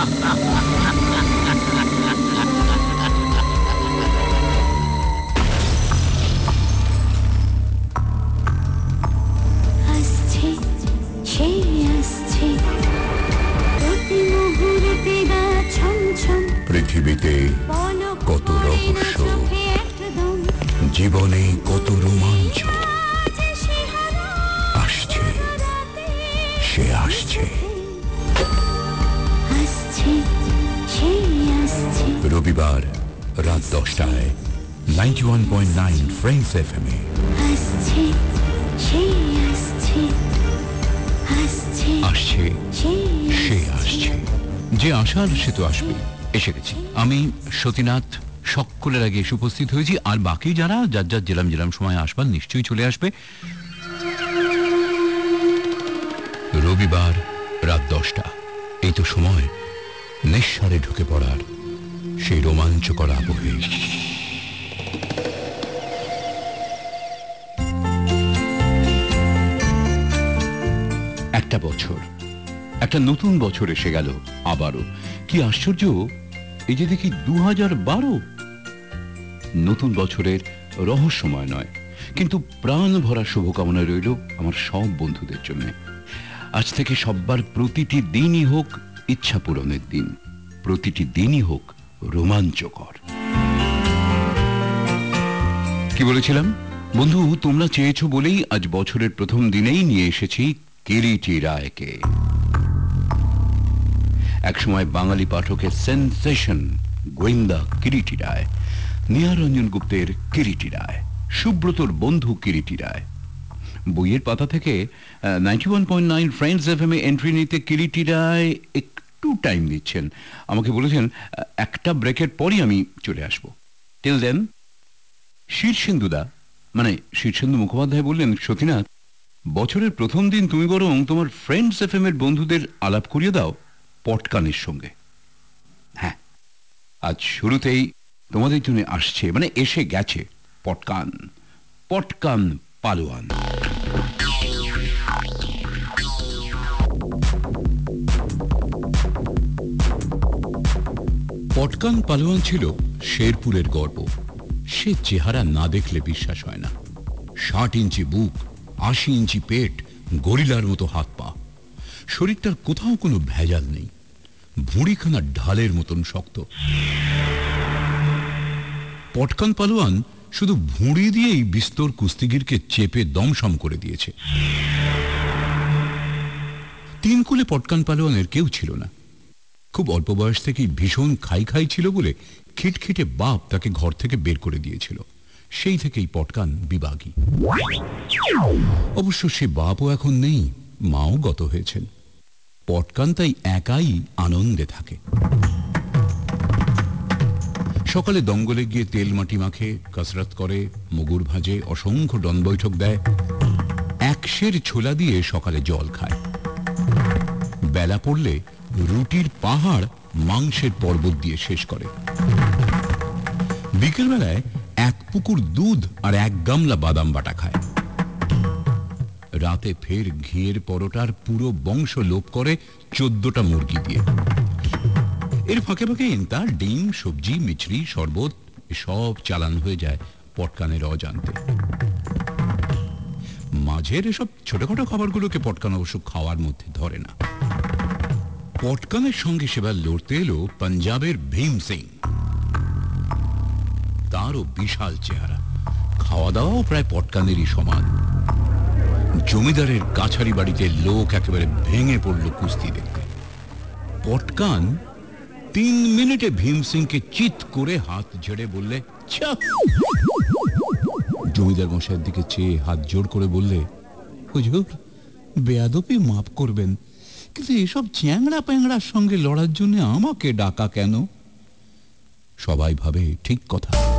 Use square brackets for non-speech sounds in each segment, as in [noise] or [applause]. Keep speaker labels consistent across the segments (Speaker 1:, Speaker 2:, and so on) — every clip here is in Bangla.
Speaker 1: ハハハハ ফ্রেন্ডস এফ এম
Speaker 2: আসছে, সে আসছে।
Speaker 3: যে আসার সে তো আসবে, এসে গেছি। আমি সতীনাথ সকলের আগে এসে উপস্থিত হয়েছি, আর বাকি যারা, যার যার জেলাম জেলাম সময় আসবার নিশ্চয়ই চলে আসবে। রবিবার রাত দশটা। এই তো সময় নিঃসারে ঢুকে পড়ার সেই রোমাঞ্চকর আবহে। একটা বছর। একটা নতুন বছর এসে গেল আবারও। কি আশ্চর্য! এই যে দেখি দু হাজার বারো। নতুন বছরের রহস্যময় নয়, কিন্তু প্রাণ ভরা শুভকামনা রইল আমার সব বন্ধুদের জন্য। আজ থেকে সব্বার প্রতিটি দিনই হোক ইচ্ছা পূরণের দিন, প্রতিটি দিনই হোক রোমাঞ্চকর। কি বলেছিলাম? বন্ধু, তোমরা চেয়েছো বলেই আজ বছরের প্রথম দিনেই নিয়ে এসেছি কিরিটি রায়কে। একসময় বাঙালি পাঠকের সেন্সেশন গোয়েন্দা কিরিটি রায়, নিহারঞ্জন গুপ্তের কিরিটি রায়, সুব্রতর বন্ধু কিরিটি রায়। বইয়ের পাতা থেকে ninety one point nine friends F M entry নিতে কিরিটি রায় একটু টাইম দিচ্ছেন। আমাকে বলেছেন একটা ব্রেকের পরই আমি চলে আসব। টিল দেন শীর্ষেন্দুদা মানে শীর্ষেন্দু মুখোপাধ্যায় বললেন, সতীনাথ বছরের প্রথম দিন তুমি বরং তোমার ফ্রেন্ডস এফ এর বন্ধুদের আলাপ করিয়ে দাও পটকানের সঙ্গে। হ্যাঁ আজ শুরুতেই তোমাদের জন্য আসছে মানে এসে গেছে, পটকান পটকান পালোয়ান। পটকান পালোয়ান ছিল শেরপুরের গর্ব। সে চেহারা না দেখলে বিশ্বাস হয় না। ষাট ইঞ্চি বুক আশি ইঞ্চি পেট, গরিলার মতো হাত পা। শরীরটার কোথাও কোনো ভেজাল নেই। ভুঁড়িখানা ঢালের মতন শক্ত। পটকান পালোয়ান শুধু ভুঁড়ি দিয়েই বিস্তর কুস্তিগিরকে চেপে দমসম করে দিয়েছে। তিন কুলে পটকান পালোয়ানের কেউ ছিল না। খুব অল্প বয়স থেকেই ভীষণ খাই খাই ছিল বলে খিটখিটে বাপ তাকে ঘর থেকে বের করে দিয়েছিল। সেই থেকেই পটকান বিবাগী অবশ্য সে বাপও এখন নেই, মাও গত হয়েছেন। পটকান তাই একাই আনন্দে থাকে। সকালে দঙ্গলে গিয়ে তেল মাটি মাখে, কসরত করে, মুগুর ভাজে, অসংখ্য ডন বৈঠক দেয়। একশের ছোলা দিয়ে সকালে জল খায়। বেলা পড়লে রুটির পাহাড় মাংসের পর্বত দিয়ে শেষ করে। বিকেলবেলায় এক পুকুর দুধ আর এক গামলা বাদাম বাটা খায়। রাতে ফের ঘিয়ের পরোটার পুরো বংশ লোপ করে চোদ্দটা মুরগি দিয়ে। এর ফাঁকে ফাঁকে তার ডিম, সবজি, মিছরি, শরবত সব চালান হয়ে যায় পটকানের অজান্তে। মাঝের এসব ছোটখাটো খাবারগুলোকে পটকান অবশ্য খাওয়ার মধ্যে ধরে না। পটকানের সঙ্গে সেবার লড়তে এলো পাঞ্জাবের ভীম সিং। তারও বিশাল চেহারা। খাওয়া দাওয়াও প্রায় পটকানেরই সমান। জমিদারের কাছারি বাড়িতে লোক একেবারে ভেঙে পড়ল কুস্তি দেখতে। পটকান তিন মিনিটে ভীম সিংকে চিত করে হাত ঝেড়ে বললে জমিদার মশাইয়ের দিকে চেয়ে হাত জোর করে বললে, হুজুর, বেয়াদপি মাফ করবেন, কিন্তু এসব চ্যাংড়া প্যাংড়ার সঙ্গে লড়ার জন্য আমাকে ডাকা কেন? সবাই ভাবে, ঠিক কথা।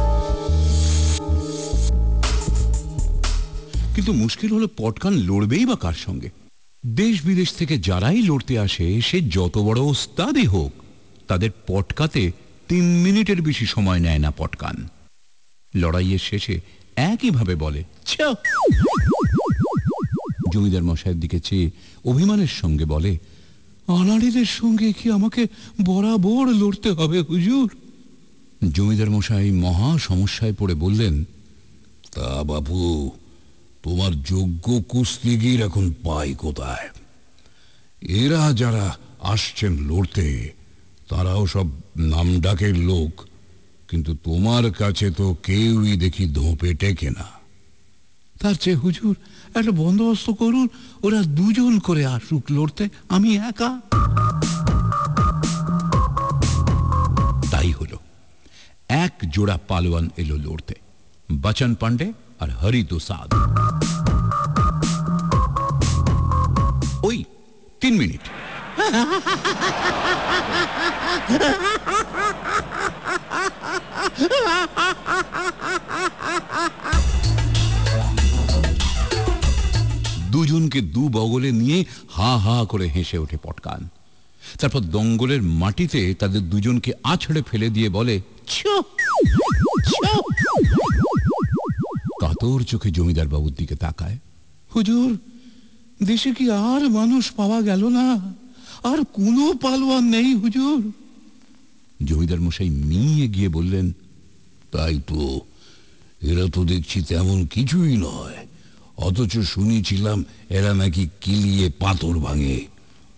Speaker 3: কিন্তু মুশকিল হলো পটকান লড়বেই বা কার সঙ্গে? দেশ বিদেশ থেকে যারাই লড়তে আসে, সে যত বড় ওস্তাদই হোক, তাদের পটকাতে তিন মিনিটের বেশি সময় নেয় না পটকান। লড়াইয়ের শেষে একইভাবে বলে! জমিদার মশাইয়ের দিকে চেয়ে অভিমানের সঙ্গে বলে
Speaker 4: আনাড়িদের সঙ্গে কি আমাকে বরাবর লড়তে হবে হুজুর?
Speaker 3: জমিদার মশাই মহা সমস্যায় পড়ে বললেন,
Speaker 5: তা বাপু তোমার যোগ্য কুস্তিগির এখন পাই কোথায়? এরা যারা আসছেন লড়তে তারাও সব নামডাকের লোক কিন্তু তোমার কাছে তো কেউই দেখি ধোপে টেকে না।
Speaker 4: তার চেয়ে হুজুর একটা বন্দোবস্ত করুন ওরা দুজন করে আসুক লড়তে আমি একা।
Speaker 3: তাই হলো। এক জোড়া পালোয়ান এলো লড়তে বচন পান্ডে আর হরি দুসাদ তিন মিনিট। দুজনকে দু বগলে নিয়ে হা হা করে হেসে ওঠে পটকান। তারপর দঙ্গলের মাটিতে তাদের দুজনকে আছড়ে ফেলে দিয়ে বলে। কাতর চোখে জমিদার বাবুর দিকে তাকায়।
Speaker 4: হুজুর দেশে কি আর মানুষ পাওয়া গেল না? আর কোনো পালোয়ান নেই, হুজুর।
Speaker 3: জমিদার মশাই মিয়ে গিয়ে বললেন,
Speaker 5: তাই তো, এরা তো দেখছি তেমন কিছুই নয়। অথচ শুনেছিলাম এরা নাকি কিলিয়ে পাথর ভাঙে।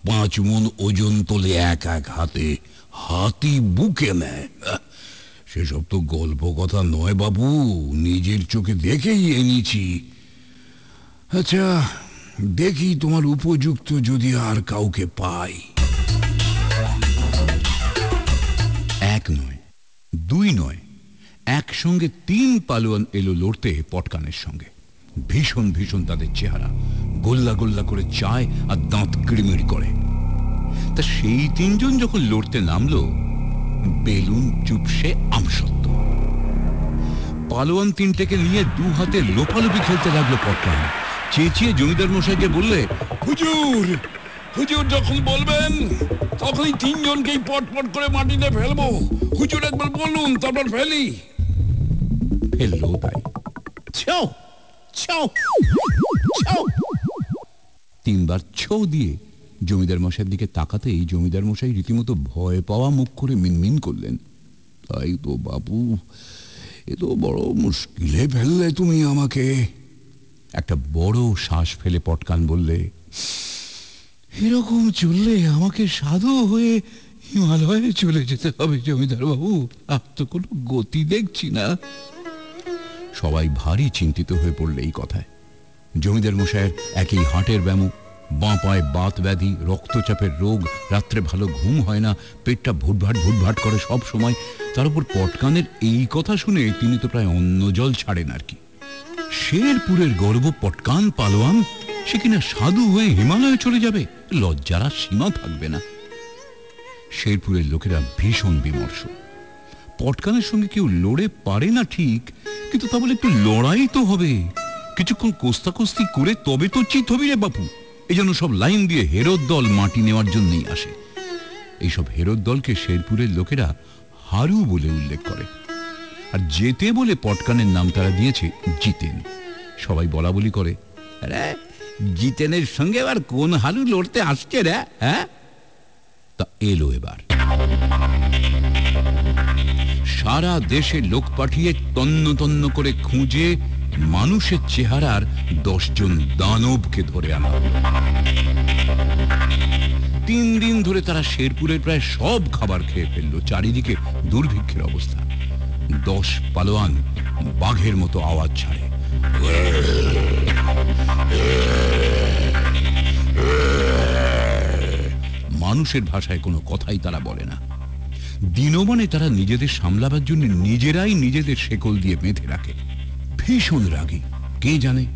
Speaker 5: পাঁচ মন ওজন তোলে এক এক হাতে, হাতি বুকে নেয়। সেসব তো গল্প কথা নয় বাবু, নিজের চোখে দেখেই এনেছি। আচ্ছা দেখি তোমার উপযুক্ত যদি আর কাউকে পাই।
Speaker 3: এক নয়, দুই নয়, একসঙ্গে তিন পালোয়ান এলো লড়তে পটকানের সঙ্গে। ভীষণ ভীষণ তাদের চেহারা, গোল্লা গোল্লা করে চায় আর দাঁত কিড়মিড় করে। তা সেই তিনজন যখন লড়তে নামলো, বেলুন চুপসে আমসত্ব পালোয়ান তিনটেকে নিয়ে দু হাতে লোপালোপি খেলতে লাগল পটকান। চেঁচিয়ে জমিদার মশাইকে বললে
Speaker 5: হুজুর হুজুর যখন বলবেন তখনই তিনজনকেই পটপট করে মাটিতে ফেলব। হুজুর একবার বলুন তারপর ফেলি।
Speaker 3: ফেলল তাই। তিনবার ছৌ দিয়ে জমিদার মশাইয়ের দিকে তাকাতেই জমিদার মশাই রীতিমতো ভয় পাওয়া মুখ করে মিনমিন করলেন।
Speaker 5: তাই তো বাবু এ তো বড় মুশকিলে ফেললে তুমি আমাকে।
Speaker 3: একটা বড় শ্বাস ফেলে পটকান বললে,
Speaker 4: এরকম চললে আমাকে সাধু হয়ে হিমালয়ে চলে যেতে হবে জমিদার বাবু আর তো কোনো গতি দেখছি না।
Speaker 3: সবাই ভারী চিন্তিত হয়ে পড়লে এই কথায়। জমিদার মশাইয়ের একই হাটের ব্যামো বাঁ পায়ে বাত ব্যাধি, রক্তচাপের রোগ, রাত্রে ভালো ঘুম হয় না, পেটটা ভুটভাট ভুটভাট করে সব সময়। তার উপর পটকানের এই কথা শুনে তিনি তো প্রায় অন্য জল ছাড়েন আর কি। শেরপুরের গর্ব পটকান পালোয়ান সে কিনা সাধু হয়ে হিমালয়ে চলে যাবে, লজ্জার সীমা থাকবে না। শেরপুরের লোকেরা ভীষণ বিমর্ষ। পটকানের সঙ্গে কেউ লড়ে পারে না ঠিক, কিন্তু তা বলে একটু লড়াই তো হবে। কিছুক্ষণ কোস্তাকস্তি করে তবে তো চিত হবি রে বাপু, এই জন্য সব লাইন দিয়ে হেরোর দল মাটি নেওয়ার জন্যই আসে। এইসব হেরোর দলকে শেরপুরের লোকেরা হারু বলে উল্লেখ করে। আর যেতে বলে পটকানের নাম তারা দিয়েছে জিতেন। সবাই বলা বলি করে "আরে, জিতেনের সঙ্গে আবার কোন হারু লড়তে আসছে রে হ্যাঁ? তা এলো এবার। সারা দেশে লোক পাঠিয়ে তন্ন তন্ন করে খুঁজে মানুষের চেহারার দশজন দানবকে ধরে আনা তিন দিন ধরে তারা শেরপুরের প্রায় সব খাবার খেয়ে ফেলল চারিদিকে দুর্ভিক্ষের অবস্থা। দশ পালোয়ান বাঘের মতো আওয়াজ ছাড়ে। মানুষের ভাষায় কোনো কথাই তারা বলে না। দিনমানে তারা নিজেদের সামলাবার জন্য নিজেরাই নিজেদের শেকল দিয়ে বেঁধে রাখে। ভীষণ রাগী, কে জানে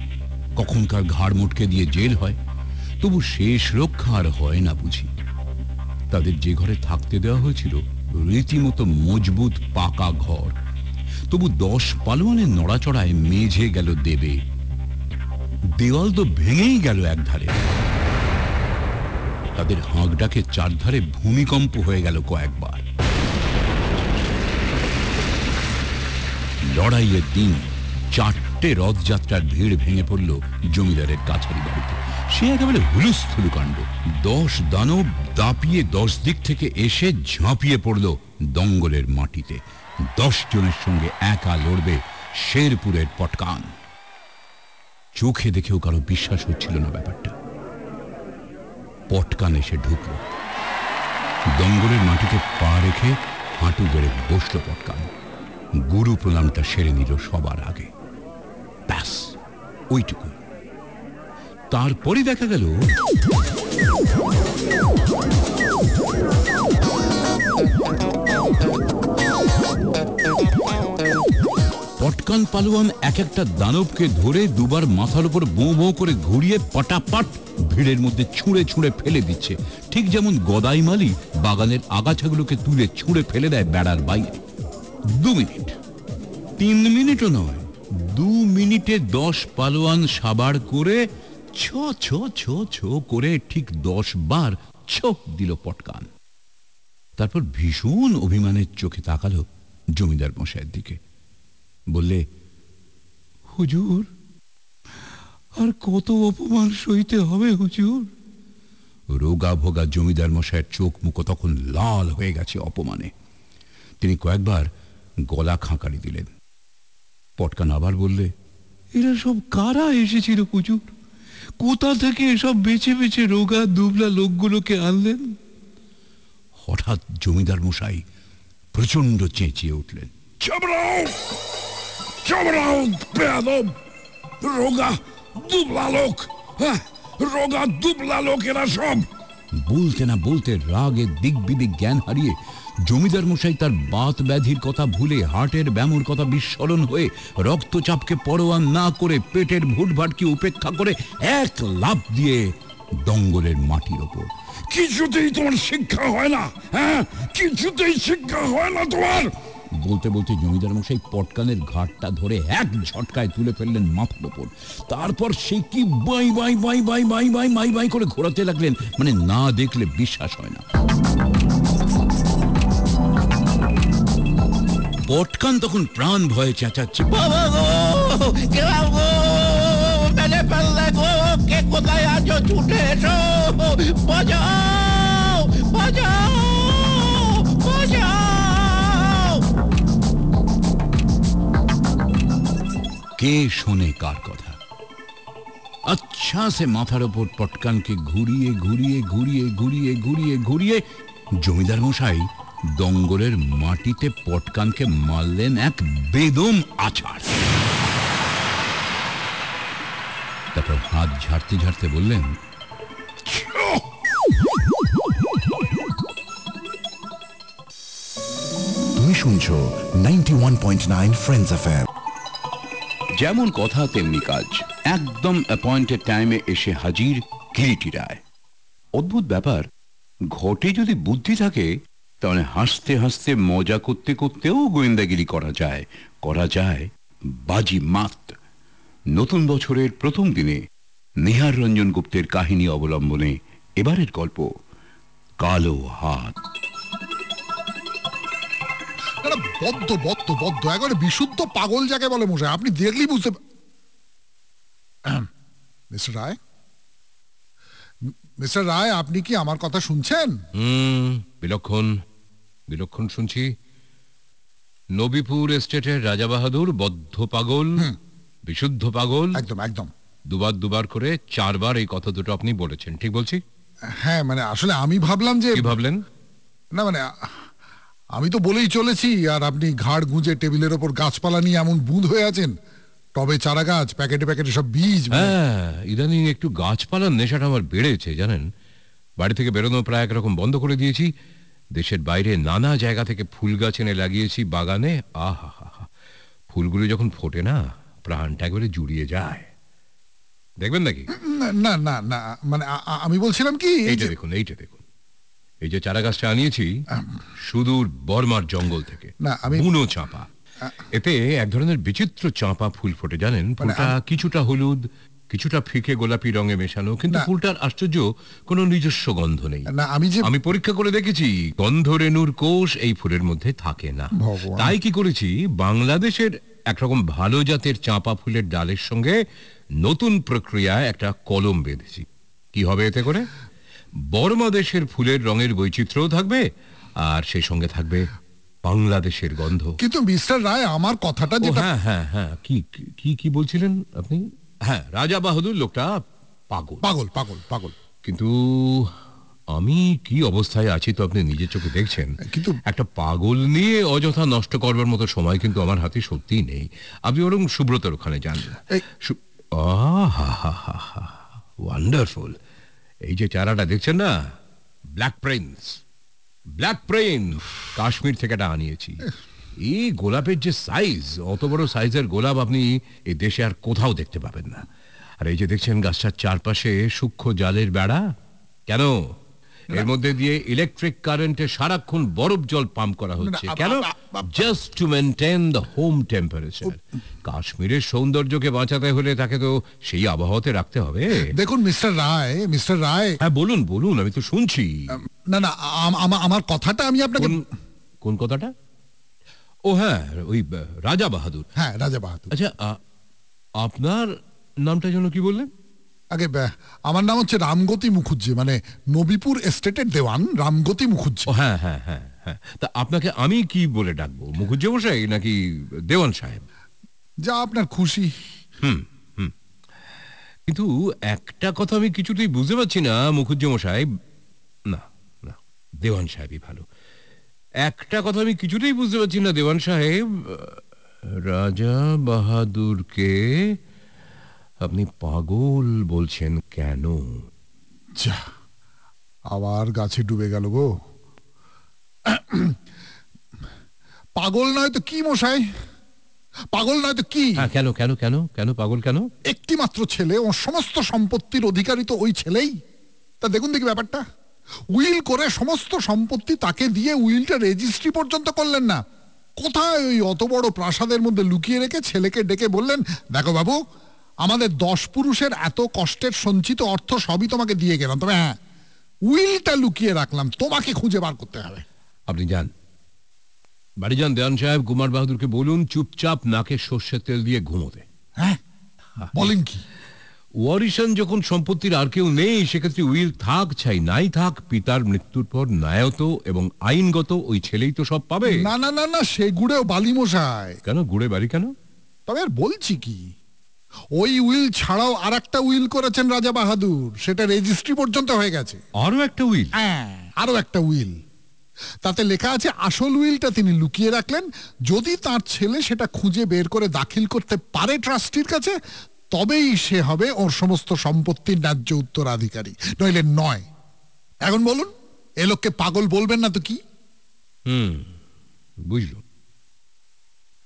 Speaker 3: কখনকার ঘাড় মুটকে দিয়ে জেল হয়। তবু শেষ রক্ষা আর হয় না বুঝি। তাদের যে ঘরে থাকতে দেওয়া হয়েছিল রীতিমতো মজবুত পাকা ঘর। তবু দশ পালোয়ানের নড়াচড়ায় মেঝে গেল দেবে। দেওয়াল তো ভেঙেই গেল একধারে। তাদের হাঁক ডাকে চারধারে ভূমিকম্প হয়ে গেল কয়েকবার। লড়াইয়ের দিন, চারটে চারটে রথযাত্রার ভিড় ভেঙে পড়ল জমিদারের কাছারি বাড়িতে। সে একেবারে হুলুস্থুলু কাণ্ড। দশ দানব দাপিয়ে দশ দিক থেকে এসে ঝাঁপিয়ে পড়ল দঙ্গলের মাটিতে। দশ জনের সঙ্গে একা লড়বে শেরপুরের পটকান। চোখে দেখেও কারও বিশ্বাস হচ্ছিল না ব্যাপারটা। পটকান এসে ঢুকলো। দঙ্গলের মাটিতে পা রেখে হাঁটু গেড়ে বসল পটকান। গুরু প্রণামটা সেরে নিল সবার আগে। ব্যাস, ওইটুকু। তারপরে দেখা গেল পটকান পালোয়ান এক একটা দানবকে ধরে দুবার মাথার উপর বোঁ বোঁ করে ঘুরিয়ে পটাপট ভিড়ের মধ্যে ছুঁড়ে ছুঁড়ে ফেলে দিচ্ছে। ঠিক যেমন গদাই মালি বাগানের আগাছাগুলোকে তুলে ছুঁড়ে ফেলে দেয় বেড়ার বাইরে। দু মিনিট। তিন মিনিটও নয়। দু মিনিটে দশ পালোয়ান সাবার করে ছ ছ ছ ছ করে ঠিক দশ বার ছোপ দিল পটকান। তারপর ভীষণ অভিমানের চোখে তাকালো জমিদার মশাইয়ের দিকে। বললে,
Speaker 6: হুজুর, আর কত অপমান সইতে হবে হুজুর?
Speaker 3: রোগা ভোগা জমিদার মশাইয়ের চোখ মুখো তখন লাল হয়ে গেছে অপমানে। তিনি কয়েকবার গলা খাঁকারি দিলেন। পটকান আবার বললে,
Speaker 6: এরা সব কারা এসেছিল হুজুর কোথা থেকে এসব বেছে বেছে রোগা দুবলা লোকগুলোকে আনলেন?
Speaker 3: হঠাৎ জমিদার মশাই প্রচণ্ড চেঁচিয়ে উঠলেন
Speaker 7: রোগা দুবলা লোক হ্যাঁ রোগা দুবলা লোক এরা সব!
Speaker 3: বলতে না বলতে রাগে দিক বিদিক জ্ঞান হারিয়ে জমিদার মশাই তার বাত ব্যাধির কথা ভুলে, হার্টের ব্যামোর কথা বিস্মরণ হয়ে রক্তচাপকে পরোয়া না করে পেটের ভুটভাটকে উপেক্ষা করে এক লাফ দিয়ে দঙ্গলের মাটির ওপর।
Speaker 7: কিছুতেই তোমার শিক্ষা হয় না হ্যাঁ? কিছুতেই শিক্ষা হয় না তোমার!
Speaker 3: বলতে বলতে জমিদার মশাই পটকানের ঘাটটা ধরে এক ঝটকায় তুলে ফেললেন মাথার ওপর। তারপর সে কি বাই বাই বাই বাই বাই বাই বাই বাই করে ঘোরাতে লাগলেন মানে না দেখলে বিশ্বাস হয় না। পটকান তখন প্রাণ ভয়ে চেঁচাচ্ছে।
Speaker 8: বাবা গো মেলে ফেললে গো, কে কোথায় আছো, ছুটে এসো। বাজাও বাজাও।
Speaker 3: কে শোনে কার কথা? আচ্ছা সে মাথার ওপর পটকানকে ঘুরিয়ে ঘুরিয়ে ঘুরিয়ে ঘুরিয়ে ঘুরিয়ে ঘুরিয়ে জমিদার মশাই দঙ্গলের মাটিতে পটকানকে মারলেন এক বেদম আছাড় তারপর হাত ঝাড়তে ঝাড়তে বললেন
Speaker 9: তুমি শুনছো ninety one point nine friends FM
Speaker 10: যেমন কথা তেমনি কাজ। একদম অ্যাপয়েন্টেড টাইমে এসে হাজির কিরিটি রায়। অদ্ভুত ব্যাপার ঘটে যদি বুদ্ধি থাকে তাহলে হাসতে হাসতে মজা করতে করতেও গোয়েন্দাগিরি করা যায় করা যায় বাজি মাত। নতুন বছরের প্রথম দিনে নেহার রঞ্জন গুপ্তের কাহিনী অবলম্বনে এবারের গল্প কালো হাত।
Speaker 11: বদ্ধ বদ্ধ বদ্ধ একবারে বিশুদ্ধ পাগল যাকে বলে মশাই আপনি দেখলেই বুঝতে মিস্টার রায়? মিস্টার রায় আপনি কি আমার কথা শুনছেন?
Speaker 12: হুম বিলক্ষণ। বিলক্ষণ শুনছি। নবীপুর এস্টেটের রাজা বাহাদুর বদ্ধ পাগল বিশুদ্ধ পাগল।
Speaker 11: একদম একদম।
Speaker 12: দুবার দুবার করে চারবার এই কথা দুটো আপনি বলেছেন ঠিক বলছি?
Speaker 11: হ্যাঁ মানে আসলে আমি ভাবলাম যে
Speaker 12: কি ভাবলেন?
Speaker 11: না মানে আমি তো বলেই চলেছি আর আপনি ঘাড় গুঁজে টেবিলের ওপর গাছপালা নিয়ে এমন বুঁদ হয়ে আছেন। টবে চারা গাছ প্যাকেটে প্যাকেটে সব বীজ মানে-
Speaker 12: হ্যাঁ ইদানিং একটু গাছপালার নেশাটা আমার বেড়েছে জানেন? বাড়ি থেকে বেরোনো প্রায় একরকম বন্ধ করে দিয়েছি। দেশের বাইরে নানা জায়গা থেকে ফুল গাছ এনে লাগিয়েছি বাগানে। আহা হা ফুলগুলো যখন ফোটে না প্রাণটা একবারে জুড়িয়ে যায়। দেখবেন নাকি?
Speaker 11: না না না। মানে আমি বলছিলাম কি এই
Speaker 12: এইটা দেখুন এইটা দেখুন। এই যে চারা গাছটা আনিয়েছি সুদূর বর্মার জঙ্গল থেকে।
Speaker 11: না, আমি-
Speaker 12: বুনো চাঁপা। এতে এক ধরনের বিচিত্র চাঁপা ফুল ফোটে জানেন?
Speaker 11: মানে
Speaker 12: ফুলটা কিছুটা হলুদ কিছুটা ফিকে গোলাপি রঙে মেশানো কিন্তু ফুলটার আশ্চর্য কোনো নিজস্ব গন্ধ নেই।
Speaker 11: না আমি যে
Speaker 12: আমি পরীক্ষা করে দেখেছি গন্ধ রেণুর কোষ এই ফুলের মধ্যে থাকে না। তাই কি করেছি বাংলাদেশের একরকম ভালো জাতের চাঁপা ফুলের ডালের সঙ্গে নতুন প্রক্রিয়ায় একটা কলম বেঁধেছি। কি হবে এতে করে? বর্মা দেশের ফুলের রঙের বৈচিত্র্যও থাকবে আর সেই সঙ্গে থাকবে বাংলাদেশের গন্ধ।
Speaker 11: কিন্তু মিস্টার রায় আমার কথাটা যেটা
Speaker 12: হ্যাঁ হ্যাঁ হ্যাঁ কি কি বলছিলেন আপনি? হ্যাঁ রাজা বাহাদুর লোকটা পাগল।
Speaker 11: পাগল পাগল পাগল।
Speaker 12: কিন্তু আমি কি অবস্থায় আছি তো আপনি নিজের চোখে দেখছেন?
Speaker 11: কিন্তু
Speaker 12: একটা পাগল নিয়ে অযথা নষ্ট করবার মতো সময় কিন্তু আমার হাতে সত্যিই নেই। আপনি বরং সুব্রতর ওখানে যান। ওয়ান্ডারফুল এই যে চারাটা দেখছেন না? Black prince black prince Kashmir থেকে এটা আনিয়েছি এই গোলাপের যে সাইজ অত বড় সাইজের গোলাপ আপনি এই দেশে আর কোথাও দেখতে পাবেন না। আর এই যে দেখছেন গাছটার চারপাশে সূক্ষ্ম জালের বেড়া। কেন? এর মধ্যে দিয়ে ইলেকট্রিক কারেন্টে সারাক্ষণ বরফ জল পাম্প করা হচ্ছে। কেন? Just to maintain the home temperature কাশ্মীরের সৌন্দর্যকে বাঁচাতে হলে তাকে তো সেই আবহাওয়াতে রাখতে হবে।
Speaker 11: দেখুন মিস্টার রায় মিস্টার রায়।
Speaker 12: হ্যাঁ বলুন বলুন আমি তো শুনছি।
Speaker 11: না না আম- আম- আমার কথাটা আমি আপনাকে
Speaker 12: কোন কথাটা? ও হ্যাঁ ওই রাজা বাহাদুর।
Speaker 11: হ্যাঁ রাজা বাহাদুর।
Speaker 12: আচ্ছা আপনার নামটা যেন কি বললেন?
Speaker 11: আগে আমার নাম হচ্ছে রামগতি মুখুজ্জি মানে নবীপুর এস্টেটের দেওয়ান রামগতি মুখুজ্জি।
Speaker 12: হ্যাঁ হ্যাঁ হ্যাঁ হ্যাঁ। তা আপনাকে আমি কি বলে ডাকবো মুখুজ্জে মশাই নাকি দেওয়ান সাহেব?
Speaker 11: যা আপনার খুশি।
Speaker 12: হুম হুম। কিন্তু একটা কথা আমি কিছুতেই বুঝতে পারছি না মুখুজ্জে মশাই। না না দেওয়ান সাহেবই ভালো। একটা কথা আমি কিছুতেই বুঝতে পারছি না দেওয়ান সাহেব। রাজা বাহাদুরকে আপনি পাগল বলছেন কেন?
Speaker 11: যা আবার গাছে ডুবে গেল গো। পাগল নয় তো কি মশাই? পাগল নয় তো কি?
Speaker 12: হ্যাঁ কেন কেন কেন কেন পাগল কেন?
Speaker 11: একটি মাত্র ছেলে ও সমস্ত সম্পত্তির অধিকারী তো ওই ছেলেই। তা দেখুন দেখি ব্যাপারটা। উইল করে সমস্ত সম্পত্তি তাকে দিয়ে উইলটা রেজিস্ট্রি পর্যন্ত করলেন না। কোথায় ওই অত বড় প্রাসাদের মধ্যে লুকিয়ে রেখে ছেলেকে ডেকে বললেন দেখো বাবু আমাদের দশ পুরুষের এত কষ্টের সঞ্চিত অর্থ সবই তোমাকে দিয়ে গেলাম। তবে হ্যাঁ উইলটা লুকিয়ে রাখলাম তোমাকে খুঁজে বার করতে হবে।
Speaker 12: আপনি যান। বাড়ি যান দেওয়ান সাহেব কুমার বাহাদুরকে বলুন চুপচাপ নাকে সর্ষের তেল দিয়ে ঘুমোতে।
Speaker 11: হ্যাঁ বলেন কি?
Speaker 12: ওয়ারিশন যখন সম্পত্তির আর কেউ নেই সেক্ষেত্রে উইল থাক চাই নাই থাক পিতার মৃত্যুর পর ন্যায়ত এবং আইনগত ওই ছেলেই তো সব পাবে।
Speaker 11: না না না না সে গুড়েও বালি মশাই
Speaker 12: কেন গুড়ে বাড়ি কেন?
Speaker 11: তবে আর বলছি কি ওই উইল ছাড়াও আর একটা উইল করেছেন রাজা বাহাদুর সেটা রেজিস্ট্রি পর্যন্ত হয়ে গেছে।
Speaker 12: আরও একটা উইল?
Speaker 11: হ্যাঁ আরও একটা উইল। তাতে লেখা আছে আসল উইলটা তিনি লুকিয়ে রাখলেন যদি তার ছেলে সেটা খুঁজে বের করে দাখিল করতে পারে ট্রাস্টির কাছে তবেই সে হবে ওর সমস্ত সম্পত্তির ন্যায্য উত্তরাধিকারী নইলে নয়। এখন বলুন এ লোককে পাগল বলবেন না তো কি?
Speaker 12: হুম বুঝলুম।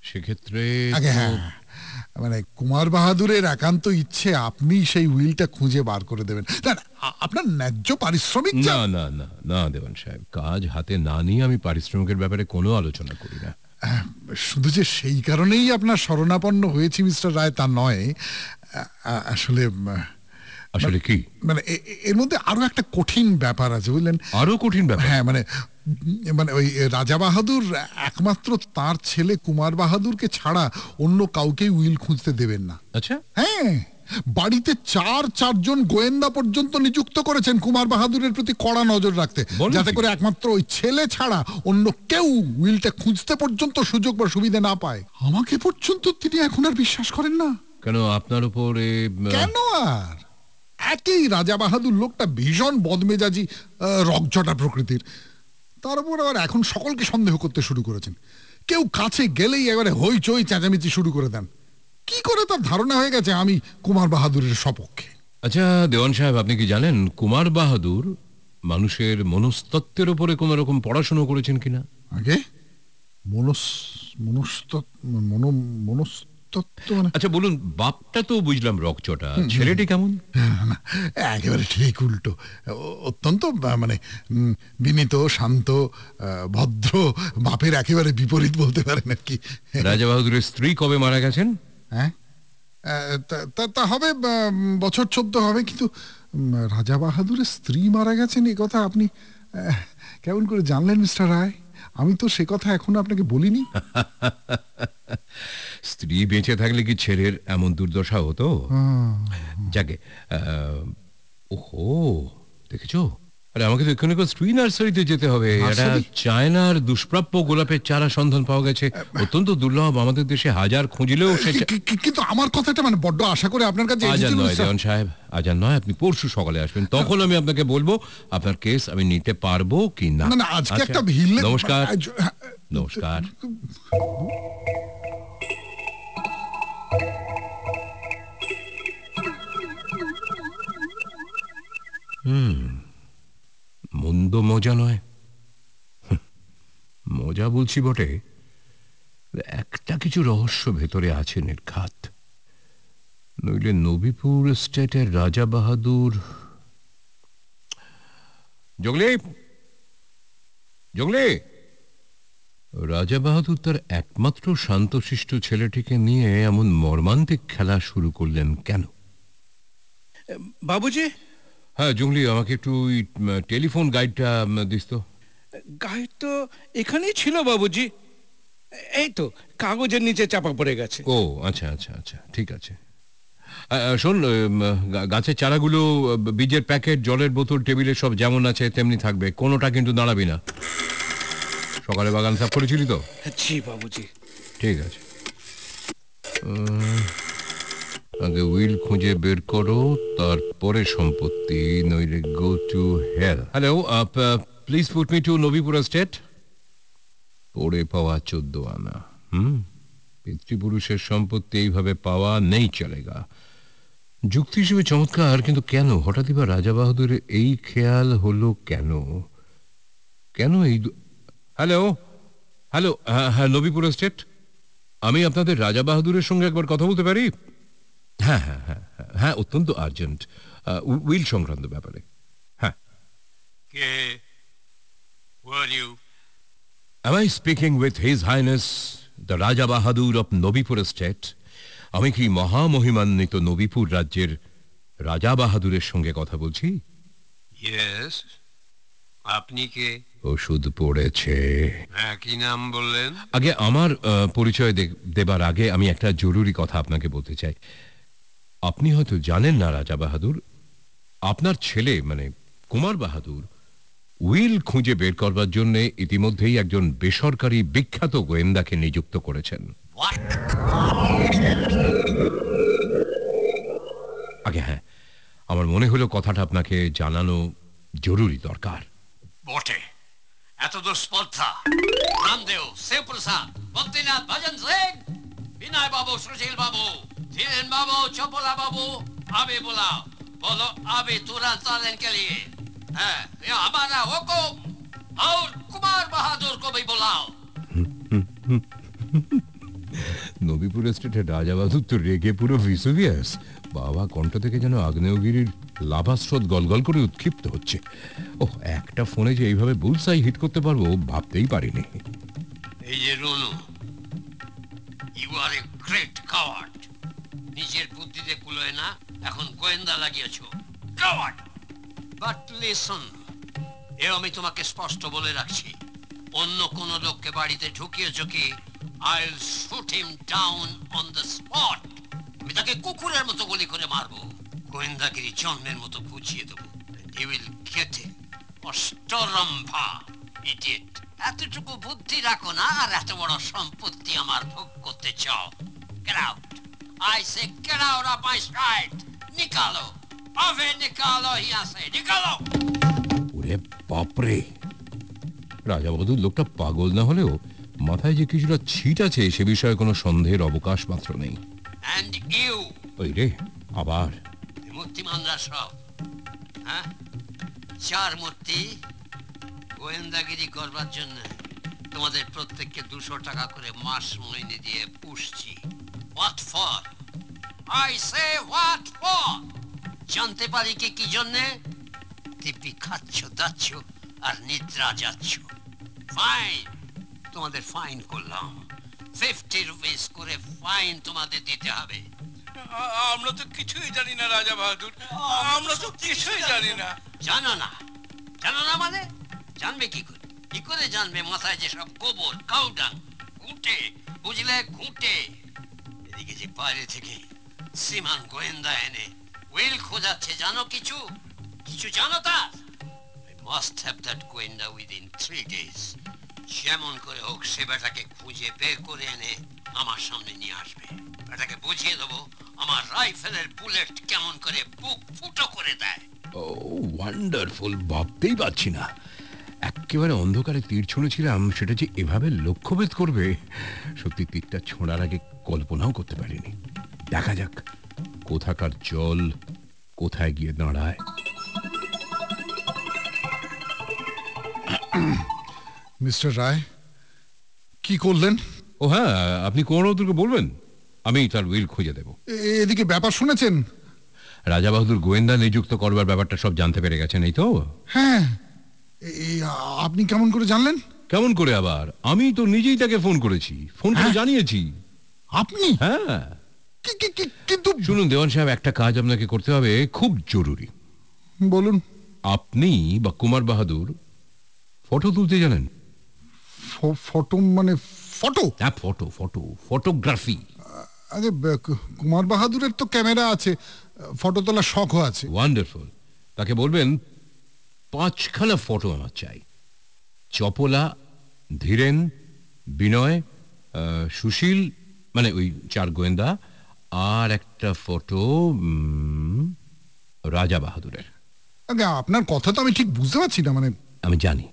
Speaker 12: সেক্ষেত্রে
Speaker 11: আগে হ্যাঁ মানে কুমার বাহাদুরের একান্ত ইচ্ছে আপনি সেই উইলটা খুঁজে বার করে দেবেন। না না, আপনার ন্যায্য পারিশ্রমিক
Speaker 12: না না না না দেওয়ান সাহেব কাজ হাতে না নিয়ে আমি পারিশ্রমিকের ব্যাপারে কোনো আলোচনা করি না।
Speaker 11: শুধু যে সেই কারণেই আপনার শরণাপন্ন হয়েছি মিস্টার রায় তা নয়। আসলে
Speaker 12: আসলে কি?
Speaker 11: মানে এর মধ্যে আরও একটা কঠিন ব্যাপার আছে বুঝলেন?
Speaker 12: আরও কঠিন ব্যাপার?
Speaker 11: হ্যাঁ মানে মানে ওই রাজা বাহাদুর একমাত্র তার ছেলে কুমার বাহাদুরকে ছাড়া অন্য কাউকেই উইল খুঁজতে দেবেন না।
Speaker 12: আচ্ছা।
Speaker 11: হ্যাঁ। বাড়িতে চার চারজন গোয়েন্দা পর্যন্ত নিযুক্ত করেছেন কুমার বাহাদুরের প্রতি কড়া নজর রাখতে। যাতে করে একমাত্র ওই ছেলে ছাড়া অন্য কেউ উইলটা খুঁজতে পর্যন্ত সুযোগ বা সুবিধা না পায়। আমাকে পর্যন্ত তিনি এখন আর বিশ্বাস করেন না।
Speaker 12: কেন আপনার উপরে
Speaker 11: কেন আর? একই রাজা বাহাদুর লোকটা ভীষণ বদমেজাজি রকঝটা প্রকৃতির। তার উপর আবার এখন সকলকে সন্দেহ করতে শুরু করেছেন। কেউ কাছে গেলেই এবারে হইচই চেঁচামেচি শুরু করে দেন। কি করে তার ধারণা হয়ে গেছে আমি কুমার বাহাদুরের সপক্ষে?
Speaker 12: আচ্ছা দেওয়ান সাহেব আপনি কি জানেন কুমার বাহাদুর মানুষের মনস্তত্ত্বের উপরে কোন রকম পড়াশোনা করেছেন কিনা?
Speaker 11: আগে? মনস মনস্তত্ব মন
Speaker 12: আচ্ছা বলুন বাপটা তো বুঝলাম রকচটা। ছেলেটি কেমন?
Speaker 11: একেবারে ঠিক উল্টো। অত্যন্ত মানে বিনীত শান্ত ভদ্র বাপের একেবারে বিপরীত বলতে পারেন আর কি।
Speaker 12: রাজা বাহাদুরের স্ত্রী কবে মারা গেছেন?
Speaker 11: হ্যাঁ? তা- হবে বছর চোদ্দ হবে কিন্তু রাজা বাহাদুরের স্ত্রী মারা গেছেন এ কথা আপনি কেমন করে জানলেন মিস্টার রায়? আমি তো সে কথা এখনও আপনাকে বলিনি। [laughs]
Speaker 12: স্ত্রী বেঁচে থাকলে কি ছেলের এমন দুর্দশা হতো? যাকে ওহো দেখেছ? আরে আমাকে তো এখানে স্ত্রী নার্সারিতে যেতে হবে। এটা চায়নার দুষ্প্রাপ্য গোলাপের চারা সন্ধান পাওয়া গেছে। অত্যন্ত দুর্লভ আমাদের দেশে হাজার খুঁজলেও
Speaker 11: কিন্তু আমার কথাটা মানে বড্ড আশা করে আপনার কাছে
Speaker 12: আজ নয়। দেওয়ান সাহেব আজ আর নয় আপনি পরশু সকালে আসবেন। তখন আমি আপনাকে বলব আপনার কেস আমি নিতে পারব কি না।
Speaker 11: না আজকে
Speaker 12: আচ্ছা,
Speaker 11: একটা ভিড়লে
Speaker 12: নমস্কার।
Speaker 11: হ্যাঁ,
Speaker 12: নমস্কার। হুম। মন্দ মজা নয়। [laughs] মজা বলছি বটে। একটা কিছু রহস্য ভেতরে আছে নির্ঘাত। নইলে নবীপুর স্টেটের রাজা বাহাদুর। জগলি রাজা বাহাদুর তার একমাত্র শান্তশিষ্ট ছেলেটিকে নিয়ে এমন মর্মান্তিক খেলা শুরু করলেন কেন?
Speaker 13: বাবুজি
Speaker 12: হ্যাঁ জঙ্গলি আমাকে একটু ওই, টেলিফোন গাইডটা দিস তো।
Speaker 13: গাইড তো এখানেই ছিল বাবুজি। এই তো কাগজের নিচে চাপা পড়ে গেছে।
Speaker 12: ও আচ্ছা আচ্ছা আচ্ছা ঠিক আছে। শোন গাছের চারাগুলো বীজের প্যাকেট জলের বোতল টেবিলে সব যেমন আছে তেমনি থাকবে। কোনোটা কিন্তু দাঁড়াবি না। সকালে বাগান সাফ করেছিলি তো?
Speaker 13: জি বাবুজি।
Speaker 12: ঠিক আছে। আগে উইল খুঁজে বের করো তারপরে সম্পত্তি নইলে go to hell hello up please put me to Nabipura state পড়ে পাওয়া চোদ্দ আনা হুম? পিতৃপুরুষের সম্পত্তি এইভাবে পাওয়া নেই চলেগা যুক্তি হিসেবে চমৎকার কিন্তু কেন? হঠাৎই বা রাজা বাহাদুরের এই খেয়াল হলো কেন? কেন এই হ্যালো হ্যালো হ্যাঁ হ্যাঁ নবীপুর স্টেট আমি আপনাদের রাজা বাহাদুরের সঙ্গে একবার কথা বলতে পারি? হ্যাঁ হ্যাঁ হ্যাঁ হ্যাঁ, হ্যাঁ অত্যন্ত আর্জেন্ট উইল সংক্রান্ত ব্যাপারে। হ্যাঁ।
Speaker 14: কে are you?
Speaker 12: Am I speaking with His Highness the আমি কি মহামহিমান্বিত নবীপুর রাজ্যের রাজা বাহাদুরের সঙ্গে কথা বলছি?
Speaker 14: Yes. আপনি কে?
Speaker 12: ওষুধ পড়েছে।
Speaker 14: কি নাম বললেন?
Speaker 12: আগে আমার পরিচয় দেবার আগে আমি একটা জরুরি কথা আপনাকে বলতে চাই। আপনি হয়তো জানেন না রাজা বাহাদুর। আপনার ছেলে মানে কুমার বাহাদুর উইল খুঁজে বের করবার জন্য ইতিমধ্যেই একজন বেসরকারি বিখ্যাত গোয়েন্দাকে নিযুক্ত করেছেন। আগে হ্যাঁ আমার মনে হলো কথাটা আপনাকে জানানো জরুরি দরকার।
Speaker 14: বটে। এত দূর স্পর্ধা রামদেও শিবপ্রসাদ ভক্তিনাথ ভজন সিং বিনয় বাবু সুশীল বাবু ধীরেন बाबू चौपला बाबू अभी बुलाओ बोलो अभी तुरंत तालन के लिए है ये हमारा हुक्म और कुमार बहादुर को भी बुलाओ
Speaker 12: নবীপুর স্টেটের রাজা বাহাদুর তো রেগে পুরো ভিসুভিয়াস বাবা কণ্ঠ থেকে যেন আগ্নেয়গিরির লাভা স্রোত গলগল করে উৎক্ষিপ্ত হচ্ছে ও একটা ফোনে যে এইভাবে বুলসাই হিট করতে পারবো ভাবতেই পারিনি
Speaker 14: এই যে Runu you are a great coward নিজের বুদ্ধিতে কুলোয় না, এখন গোয়েন্দা লাগিয়েছ। এ আমি তোমাকে স্পষ্ট বলে রাখছি, অন্য কোন লোককে বাড়িতে ঢুকিয়েছ কি আমি তাকে কুকুরের মতো গুলি করে মারবো। গোয়েন্দাগিরি জন্মের মতো বুঝিয়ে দেবো। গেট ইট অষ্টরম্ভা এতটুকু বুদ্ধি রাখো না, আর এত বড় সম্পত্তি আমার ভোগ করতে চাও। Out say get out of my sight নিকালো আবে নিকালো হিয়া সে নিকালো
Speaker 12: ওরে বাপরে। রাজা বাহাদুর লোকটা পাগল না হলেও মাথায় যে কিছুটা ছিট আছে সে বিষয়ে কোনো সন্দেহের অবকাশ মাত্র নেই।
Speaker 14: এন্ড ইউ
Speaker 12: ওই রে আবার।
Speaker 14: মূর্তিমানরা সব। হ্যাঁ? চার মূর্তি গোয়েন্দাগিরি করবার জন্য তোমাদের প্রত্যেককে দুশো টাকা করে মাস মইনে দিয়ে পুষছি। What for I say what for জানতে পারি কি কি জন্যে? দিব্যি খাচ্ছ দাচ্ছ আর নিদ্রা যাচ্ছ। ফাইন তোমাদের ফাইন করলাম। ফিফটি রুপিস করে ফাইন তোমাদের দিতে হবে।
Speaker 13: আমরা তো কিছুই জানি না রাজা বাহাদুর। আমরা তো কিছুই জানি না।
Speaker 14: জানো না। জানো না মানে? জানবে কি করে?
Speaker 15: কি করে জানবে? মাথায় যে সব গোবর কাউডাং ঘুঁটে বুঝলে? ঘুঁটে। বাইরে থেকে। শ্রীমান গোয়েন্দা এনে উইল খোঁজাচ্ছে, জানো কিছু? কিছু জানো তার I must have that গোয়েন্দা within three days যেমন করে হোক, সে বেটাকে খুঁজে বের করে এনে আমার সামনে নিয়ে আসবে। বেটাকে বুঝিয়ে দেবো, আমার রাইফেলের বুলেট কেমন করে বুক ফুটো করে দেয়।
Speaker 12: ও ওয়ান্ডারফুল ভাবতেই পারছি না। একেবারে অন্ধকারে তীর ছুঁড়েছিলাম, সেটা যে এভাবে লক্ষ্যভেদ করবে? সত্যি তীরটা ছোঁড়ার আগে কল্পনাও করতে পারিনি। দেখা যাক কোথাকার জল কোথায় গিয়ে দাঁড়ায়।
Speaker 11: মিস্টার রায় কি করলেন?
Speaker 12: ও হ্যাঁ আপনি কোন ওদেরকে বলবেন? আমি তার উইল খুঁজে দেব।
Speaker 11: এদিকে ব্যাপার শুনেছেন?
Speaker 12: রাজা বাহাদুর গোয়েন্দা নিযুক্ত করবার ব্যাপারটা সব জানতে পেরে গেছেন এই তো?
Speaker 11: হ্যাঁ আপনি কেমন করে জানলেন?
Speaker 12: কেমন করে আবার? আমি তো নিজেই তাকে ফোন করেছি। ফোন করে জানিয়েছি।
Speaker 11: আপনি?
Speaker 12: হ্যাঁ।
Speaker 11: কিন্তু
Speaker 12: শুনুন দেওয়ান সাহেব একটা কাজ আপনাকে করতে হবে খুব জরুরি।
Speaker 11: বলুন।
Speaker 12: আপনি বা কুমার বাহাদুর ফটো তুলতে জানেন?
Speaker 11: ফটো মানে ফটো?
Speaker 12: হ্যাঁ ফটো ফটো ফটোগ্রাফি।
Speaker 11: আরে কুমার বাহাদুরের তো ক্যামেরা আছে ফটো তোলার শখও আছে।
Speaker 12: ওয়ান্ডারফুল তাকে বলবেন পাঁচখানা ফটো আমার চাই। চপলা ধীরেন বিনয় সুশীল মানে ওই চার গোয়েন্দা আর একটা ফটো রাজা বাহাদুরের।
Speaker 11: আগে আপনার কথা তো আমি ঠিক বুঝতে পারছি না মানে
Speaker 12: আমি জানি।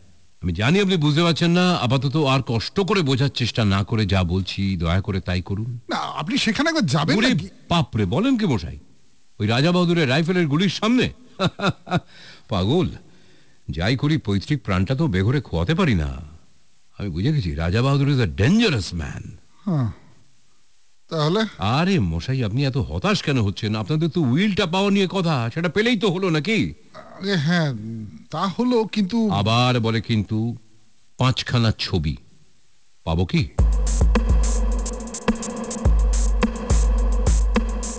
Speaker 12: আমি জানি আপনি বুঝতে পারছেন না আপাতত আর কষ্ট করে বোঝার চেষ্টা না করে যা বলছি দয়া করে তাই করুন।
Speaker 11: না আপনি সেখানে একবার যাবেন নাকি?
Speaker 12: বাপরে বলেন কি মশাই? ওই রাজা বাহাদুরের রাইফেলের গুলির সামনে? [laughs] পাগল যাই করি পৈতৃক প্রাণটা তো বেঘরে খোয়াতে পারি না। আমি বুঝে গেছি Raja Bahadur is a dangerous man
Speaker 11: হ্যাঁ। তাহলে?
Speaker 12: আরে মশাই আপনি এত হতাশ কেন হচ্ছেন? আপনাদের তো উইলটা পাওয়া নিয়ে কথা সেটা পেলেই তো হলো নাকি?
Speaker 11: হ্যাঁ তা হলো কিন্তু
Speaker 12: আবার বলে কিন্তু পাঁচখানা ছবি। পাবো কি?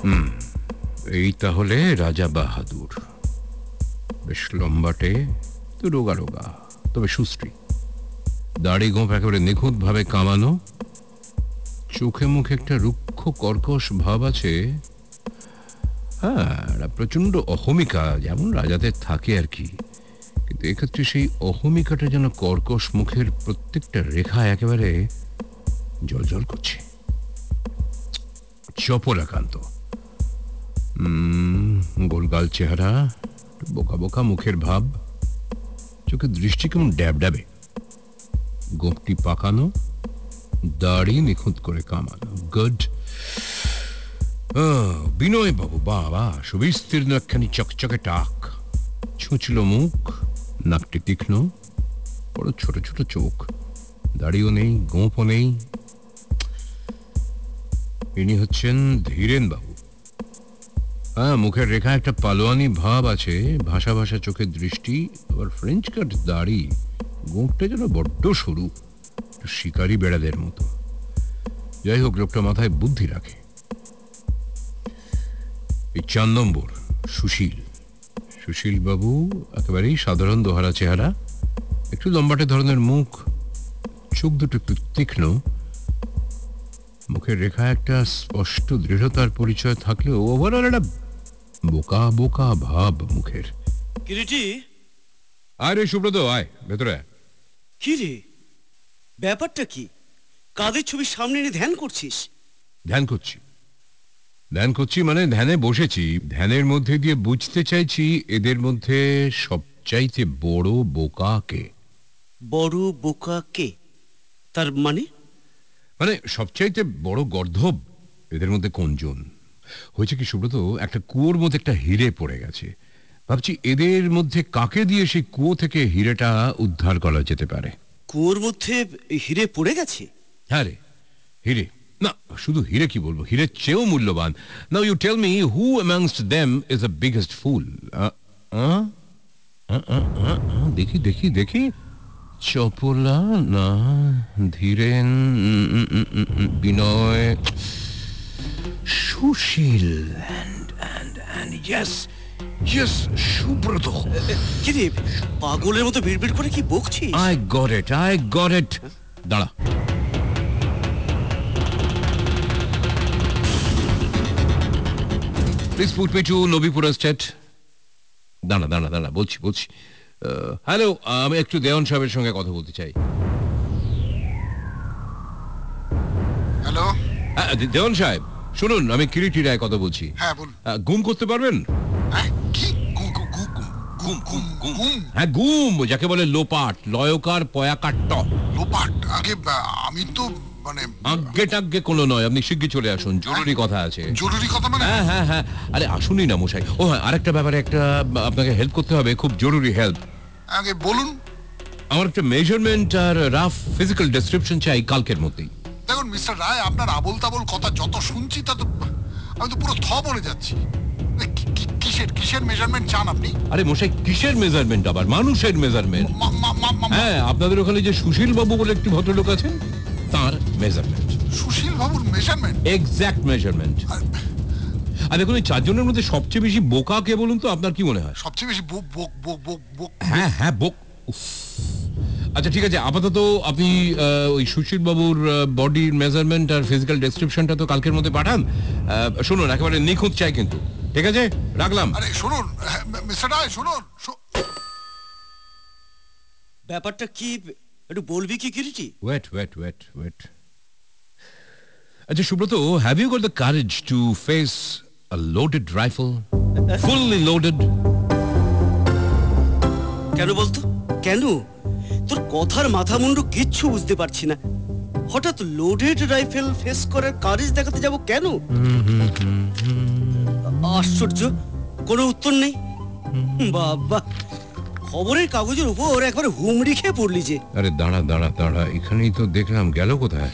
Speaker 12: হুম এই তাহলে রাজা বাহাদুর। বেশ লম্বাটে তো রোগা রোগা তবে সুশ্রী। দাড়ি গোঁপ একেবারে নিখুঁত ভাবে কামানো চোখে মুখে একটা রুক্ষ, কর্কশ ভাব আছে। হ্যাঁ একটা প্রচণ্ড অহমিকা, যেমন রাজাদের থাকে আর কি। কিন্তু এক্ষেত্রে সেই অহমিকাটা যেন কর্কশ মুখের প্রত্যেকটা রেখা একেবারে জল করছে। চপলাকান্ত গোলগাল চেহারা বোকা বোকা মুখের ভাব। চোখের দৃষ্টি কেমন ড্যাব ড্যাবে। গোপটি পাকানো দাড়ি নিখুঁত করে কামানো গুড বিনয় বাবু, বাবা, সুবিস্তীর্ণ একখানি চকচকে টাক। ছুঁচলো মুখ, নাকটি তীক্ষ্ণ, বড় ছোট ছোট চোখ। দাড়িও নেই গোঁপও নেই। ইনি হচ্ছেন ধীরেন বাবু। হ্যাঁ মুখের রেখা একটা পালোয়ানি ভাব আছে, ভাষা ভাষা চোখের দৃষ্টি, আবার ফ্রেঞ্চ কাট দাড়ি গোঁপটা যেন বড্ড সরু। শিকারি বেড়াদের মতো। যাই হোক লোকটা মাথায় বুদ্ধি রাখে। এই চার নম্বর সুশীল। সুশীল বাবু একেবারেই সাধারণ দোহারা চেহারা। একটু লম্বাটে ধরনের মুখ চোখ দুটো একটু তীক্ষ্ণ। মুখের রেখা একটা স্পষ্ট দৃঢ়তার পরিচয় থাকলেও ওভারঅল একটা বোকা বোকা ভাব মুখের।
Speaker 16: কিরিটি
Speaker 12: আয় রে সুব্রত আয় ভেতরে আয়।
Speaker 16: কি রে ব্যাপারটা কি? কাদের ছবি সামনে এনে ধ্যান করছিস?
Speaker 12: ধ্যান করছি। ধ্যান করছি মানে ধ্যানে বসেছি। ধ্যানের মধ্যে দিয়ে বুঝতে চাইছি এদের মধ্যে সবচাইতে বড় বোকা কে?
Speaker 16: বড় বোকা কে? তার মানে?
Speaker 12: মানে সবচাইতে বড় গর্ধব এদের মধ্যে কোনজন? হয়েছে কি সুব্রত একটা কুয়োর মধ্যে একটা হিরে পড়ে গেছে। ভাবছি এদের মধ্যে কাকে দিয়ে সেই কুয়ো থেকে হিরেটা উদ্ধার করা যেতে পারে?
Speaker 16: কুয়োর মধ্যে হিরে পড়ে গেছে।
Speaker 12: হ্যাঁ রে, হিরে। না, শুধু হিরে কি বলব? হিরের চেয়েও মূল্যবান। Now you tell me who amongst them is the biggest fool দেখি দেখি দেখি। চপলা, না, Dhiren Binoy, Sushil, and and and, yes
Speaker 1: yes Subrata.
Speaker 16: কি রে পাগলের মতো বিড়বিড় করে কি বকছিস?
Speaker 12: I got it I got it দাঁড়া। Please put me to Nabipur state দাঁড়া দাঁড়া দাঁড়া বলছি বলছি। হ্যালো আমি একটু দেওয়ান সাহেবের সঙ্গে কথা বলতে চাই।
Speaker 11: হ্যালো
Speaker 12: দেওয়ান সাহেব। শুনুন আমি কিরিটি রায় কথা বলছি।
Speaker 11: হ্যাঁ বলুন।
Speaker 12: গুম করতে পারবেন?
Speaker 11: হ্যাঁ, গুম গুম গুম
Speaker 12: হ্যাঁ গুম যাকে বলে লোপাট লয়কার পয়াকার ট
Speaker 11: লোপাট? আগে আমি তো মানে
Speaker 12: আজ্ঞে টাজ্ঞে কোনো নয় আপনি শিগগির চলে আসুন জরুরি কথা আছে।
Speaker 11: জরুরি কথা মানে?
Speaker 12: হ্যাঁ হ্যাঁ হ্যাঁ। আরে আসুনই না মশাই। ও হ্যাঁ আরেকটা ব্যাপারে একটা আপনাকে হেল্প করতে হবে খুব জরুরি হেল্প।
Speaker 11: আগে বলুন।
Speaker 12: আমার একটা মেজারমেন্ট আর রাফ ফিজিক্যাল ডেসক্রিপশন চাই কালকের মধ্যেই।
Speaker 11: দেখুন মিস্টার রায় আপনার আবল তাবল কথা যত শুনছি তা তো আমি তো পুরো থ বলে যাচ্ছি। কিসের কিসের মেজারমেন্ট চান আপনি?
Speaker 12: আরে মশাই কিসের মেজারমেন্ট আবার? মানুষের মেজারমেন্ট হ্যাঁ আপনাদের ওখানে যে সুশীল বাবু বলে একটি ভদ্রলোক আছেন তার মেজারমেন্ট
Speaker 11: সুশীল বাবুর মেজারমেন্ট
Speaker 12: এক্স্যাক্ট মেজারমেন্ট আর দেখুন এই চারজনের মধ্যে সবচেয়ে বেশি বোকা কে বলুন তো আপনার কি মনে হয়?
Speaker 11: সবচেয়ে বেশি বোক বোক বোক বোক বোক
Speaker 12: হ্যাঁ হ্যাঁ বোক। আচ্ছা ঠিক আছে। আপাতত আপনি ওই সুশীল বাবুর বডির মেজারমেন্ট আর ফিজিক্যাল ডেসক্রিপশনটা তো কালকের মধ্যে পাঠান। শুনুন একেবারে নিখুঁত চাই কিন্তু। ঠিক আছে? রাখলাম।
Speaker 11: আরে শুনুন হ্যাঁ, মিস্টার রায় শুনুন
Speaker 16: ব্যাপারটা কি? একটু বলবি কি Kiriti?
Speaker 12: Wait wait wait wait আচ্ছা Subrata have you got the courage to face a loaded rifle fully loaded
Speaker 16: কেন বলতো? কেন? তোর কথার মাথা মুন্ডু কিচ্ছু বুঝতে পারছি না। হঠাৎ লোডেড রাইফেল ফেস করার কারেজ দেখাতে যাব কেন? আশ্চর্য কোনো উত্তর নেই। বাবা খবরের কাগজের উপর একবারে হুমড়ি খেয়ে পড়লি যে।
Speaker 12: আরে দাঁড়া দাঁড়া দাঁড়া এখানেই তো দেখলাম গেল কোথায়?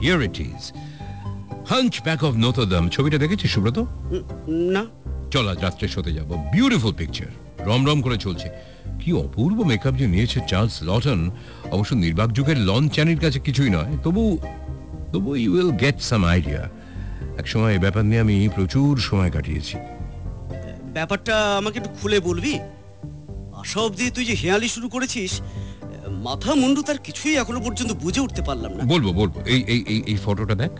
Speaker 12: Here it is hunchback of Notre Dame ছবিটা দেখেছিস সুব্রত?
Speaker 16: না।
Speaker 12: চল আজ রাত্রে শোতে যাব। বিউটিফুল পিকচার রমরম করে চলছে। কি অপূর্ব মেকআপ যে নিয়েছে চার্লস লটন। অবশ্য নির্বাক যুগের লন চ্যানির কাছে কিছুই নয় তবু তবু you will get some idea একসময় এই ব্যাপার নিয়ে আমি প্রচুর সময় কাটিয়েছি।
Speaker 16: ব্যাপারটা আমাকে একটু খুলে বলবি? আশা অব্দি তুই যে হেয়ালি শুরু করেছিস মাথা মুন্ডু তার কিছুই এখনও পর্যন্ত বুঝে উঠতে পারলাম না।
Speaker 12: বলব বলব। এই এই এই এই ফটোটা দেখ।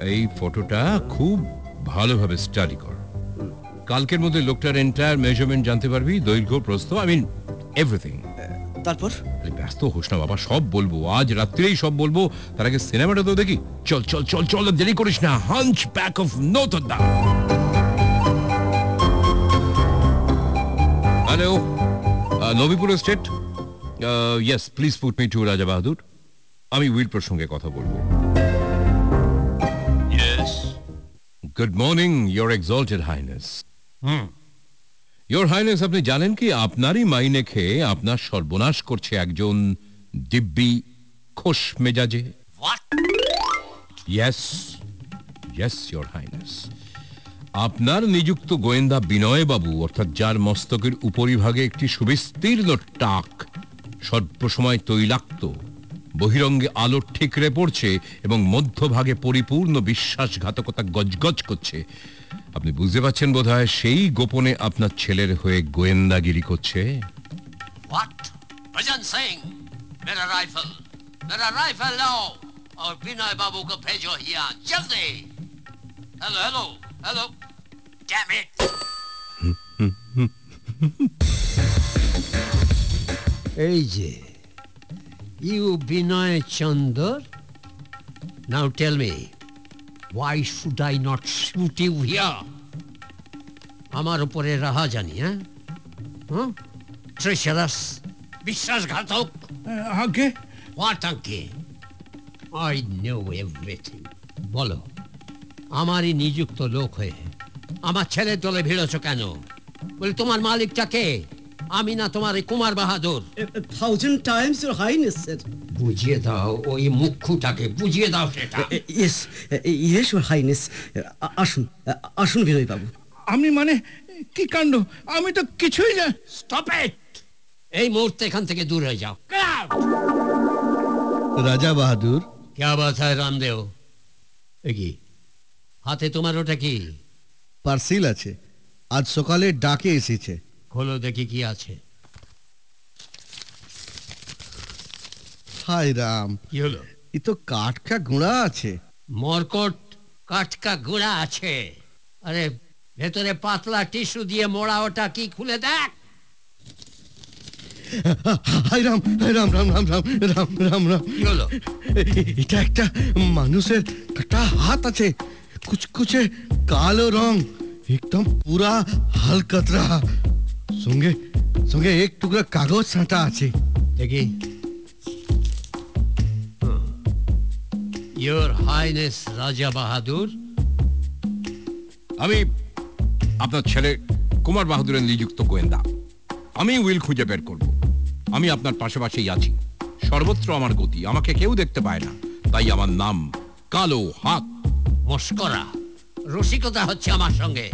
Speaker 12: এই ফটোটা খুব ভালোভাবে স্টাডি কর। কালকের মধ্যে লোকটার এন্টায়ার মেজারমেন্ট জানতে পারবি দৈর্ঘ্য প্রস্থ আই মিন এভরিথিং
Speaker 16: তারপর?
Speaker 12: ব্যস্ত হোস না বাবা সব বলব আজ রাত্রেই সব বলব তার আগে সিনেমাটা তো দেখি। চল চল চল চল আর দেরি করিস না hunchback of নোতদা hello Nabipur state yes please put me to Raja Bahadur আমি উইল প্রসঙ্গে কথা বলব।
Speaker 15: Yes.
Speaker 12: Good morning your exalted highness your highness আপনি জানেন কি? আপনারই মাইনে খেয়ে আপনার সর্বনাশ করছে একজন দিব্যি খোশ মেজাজে? ইয়েস ইয়েস ইয়োর হাইনেস আপনার নিযুক্ত গোয়েন্দা বিনয় বাবু অর্থাৎ যার মস্তকের উপরিভাগে একটি সুবিস্তীর্ণ টাক সর্বসময় তৈলাক্ত বহিরঙ্গে আলো ঠিকরে পড়ছে এবং মধ্যভাগে পরিপূর্ণ বিশ্বাসঘাতকতা গজগজ করছে। আপনি বুঝতে পারছেন বোধহয় সেই গোপনে আপনার ছেলের হয়ে গোয়েন্দাগিরি করছে
Speaker 15: What? Rajan Singh, मेरा राइफल मेरा राइफल लाओ और बिनय बाबू को भेजो यहाँ जल्दी hello hello hello Damn it!
Speaker 14: এই যে you Binoy Chandar now tell me why should I not shoot you here আমার উপরে রাহা জানি হ্যাঁ? ট্রেশারাস বিশ্বাসঘাতক।
Speaker 13: আগে
Speaker 14: হোয়াট আগে আই নো এভরিথিং বলো আমারই নিযুক্ত লোক হয়ে আমার ছেলের দলে ভিড়েছ কেন? বলে তোমার মালিকটা কে? আমি না তোমার এই Kumar Bahadur.
Speaker 16: Thousand times your highness sir
Speaker 14: বুঝিয়ে দাও ওই মুখ্যটাকে বুঝিয়ে দাও সেটা
Speaker 16: ইয়েস ইয়েস ইউর হাইনেস আসুন আসুন বিনয় বাবু
Speaker 13: আমি মানে কি কাণ্ড আমি তো কিছুই না
Speaker 14: স্টপ ইট এই মুহূর্তে এখান থেকে দূর হয়ে যাও
Speaker 17: রাজা বাহাদুর
Speaker 14: क्या बात है रामदेव এ কি হাতে তোমার ওটা কি
Speaker 17: পার্সেল আছে আজ সকালে ডাকে এসেছে
Speaker 14: খোলো দেখি কি আছে
Speaker 17: হায় রাম
Speaker 14: কি হলো?
Speaker 17: এ তো কাঠকা গুঁড়া আছে।
Speaker 14: মরকট কাটকা গুঁড়া আছে। আরে ভেতরে পাতলা টিস্যু দিয়ে মোড়া ওটা কি খুলে দেখ।
Speaker 17: হায় রাম হায় রাম রাম রাম রাম রাম রাম। রাম
Speaker 14: কি হলো?
Speaker 17: এটা একটা মানুষের কাটা হাত আছে। কুচকুচে কালো রং একদম পুরা হালকতরা। সঙ্গে সঙ্গে এক টুকরা কাগজ ছাঁটা আছে।
Speaker 14: দেখি। ইয়োর হাইনেস রাজা বাহাদুর
Speaker 12: আমি আপনার ছেলে কুমার বাহাদুরের নিযুক্ত গোয়েন্দা। আমি উইল খুঁজে বের করব। আমি আপনার পাশাপাশি আছি। সর্বত্র আমার গতি। আমাকে কেউ দেখতে পায় না। তাই আমার নাম কালো হাত।
Speaker 14: মস্করা রসিকতা হচ্ছে আমার সঙ্গে।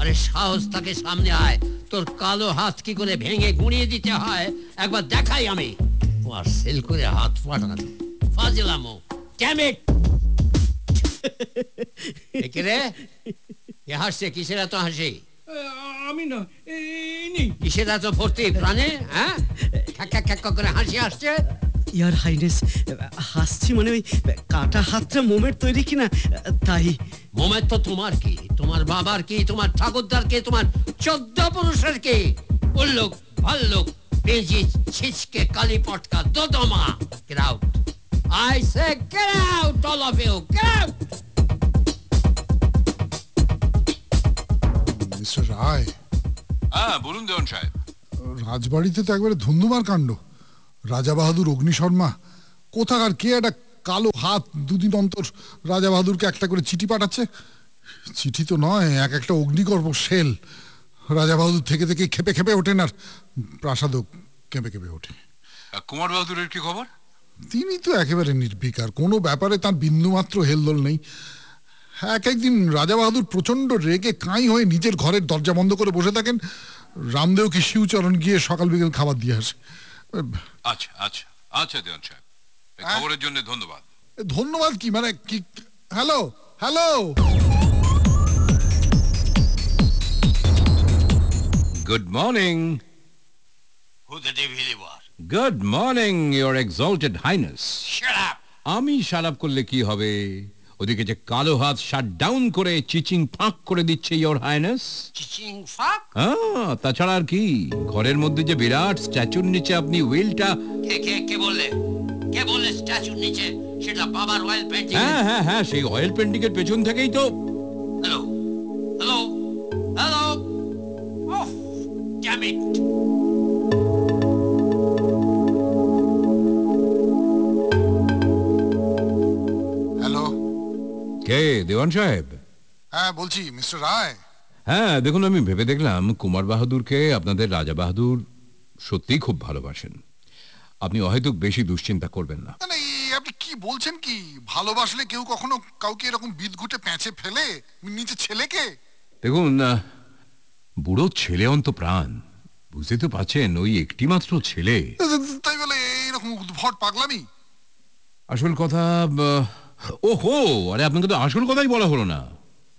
Speaker 14: আরে সাহস থাকে সামনে আয়। তোর কালো হাত কি করে ভেঙে গুঁড়িয়ে দিতে হয়? একবার দেখাই আমি। পার্সেল করে হাত ফাটানো। ফাজিলামো। ড্যামিট একে রে কে হাসছে কিসের এত হাসি
Speaker 13: আমি না এই নেই
Speaker 14: কিসের এত ভর্তি প্রাণে হ্যাঁ খ্যাক করে হাসি আসছে
Speaker 16: ইয়ার হাইনেস হাসছি মানে ওই কাটা হাতটা মোমের তৈরি কিনা তাই
Speaker 14: মোমের তো তোমার কি তোমার বাবার কি তোমার ঠাকুরদার কি তোমার চোদ্দ পুরুষের কি উল্লুক ভাল্লুক পেজি ছিচকে কালি পটকা দোদমা get I say get out all of you get out
Speaker 11: mister Roy
Speaker 12: হ্যাঁ বলুন দেওয়ান সাহেব।
Speaker 11: রাজবাড়িতে তো একবারে ধুন্ধুমার কাণ্ড। রাজা বাহাদুর অগ্নি শর্মা কোথাকার কে একটা কালো হাত দুদিন অন্তর রাজা বাহাদুরকে একটা করে চিঠি পাঠাচ্ছে? চিঠি তো নয় এক একটা অগ্নিগর্ভ শেল রাজা বাহাদুর থেকে থেকে খেপে খেপে ওঠেন আর প্রাসাদও কেঁপে কেঁপে ওঠে।
Speaker 12: কুমার বাহাদুরের কি খবর?
Speaker 11: তিনি তো একেবারে নির্বিকার কোনো ব্যাপারে তার বিন্দুমাত্র হেলদোল নেই। এক একদিন রাজা বাহাদুর প্রচণ্ড রেগে কাঁই হয়ে নিজের ঘরের দরজা বন্ধ করে বসে থাকেন। রামদেবকে শিউচরণ গিয়ে সকাল বিকেল খাবার দিয়ে আসে।
Speaker 12: আচ্ছা আচ্ছা আচ্ছা দেওয়ান সাহেব এই খবরের জন্য ধন্যবাদ।
Speaker 11: ধন্যবাদ কি মানে কি hello hello.
Speaker 12: Good morning
Speaker 15: Who the devil you are?
Speaker 12: Good morning your exalted highness
Speaker 15: Shut up!
Speaker 12: আমি সারাপ করলে কি হবে? ওদিকে যে কালো হাত শাট ডাউন করে চিচিং ফাঁক করে দিচ্ছে ইওর হাইনেস
Speaker 15: Chiching fuck?
Speaker 12: তাছাড়া আর কি? ঘরের মধ্যে যে বিরাট স্ট্যাচুর নিচে আপনি উইলটা
Speaker 14: কে কে কে বললে? কে বললে স্ট্যাচুর নিচে? সেটা বাবার অয়েল পেন্টিং
Speaker 12: হ্যাঁ হ্যাঁ হ্যাঁ সেই অয়েল পেন্টিং এর পেছন থেকেই তো।
Speaker 14: Hello hello hello oh damn
Speaker 11: it
Speaker 12: কে? দেওয়ান সাহেব?
Speaker 11: হ্যাঁ বলছি মিস্টার রায়।
Speaker 12: হ্যাঁ দেখুন আমি ভেবে দেখলাম কুমার বাহাদুরকে আপনাদের রাজা বাহাদুর সত্যিই খুব ভালোবাসেন। আপনি অহেতুক বেশি দুশ্চিন্তা করবেন না।
Speaker 11: মানে আপনি কি বলছেন কি? ভালোবাসলে কেউ কখনো কাউকে এরকম বিদ ঘুটে প্যাঁচে ফেলে? নিজের ছেলেকে?
Speaker 12: দেখুন বুড়ো ছেলে অন্ত প্রাণ। বুঝতে তো পাচ্ছেন ওই একটি মাত্র ছেলে।
Speaker 11: তাই বলে এইরকম উদ্ভট পাগলামি?
Speaker 12: আসল কথা ও হো আরে আপনাকে তো আসল কথাই বলা হলো না।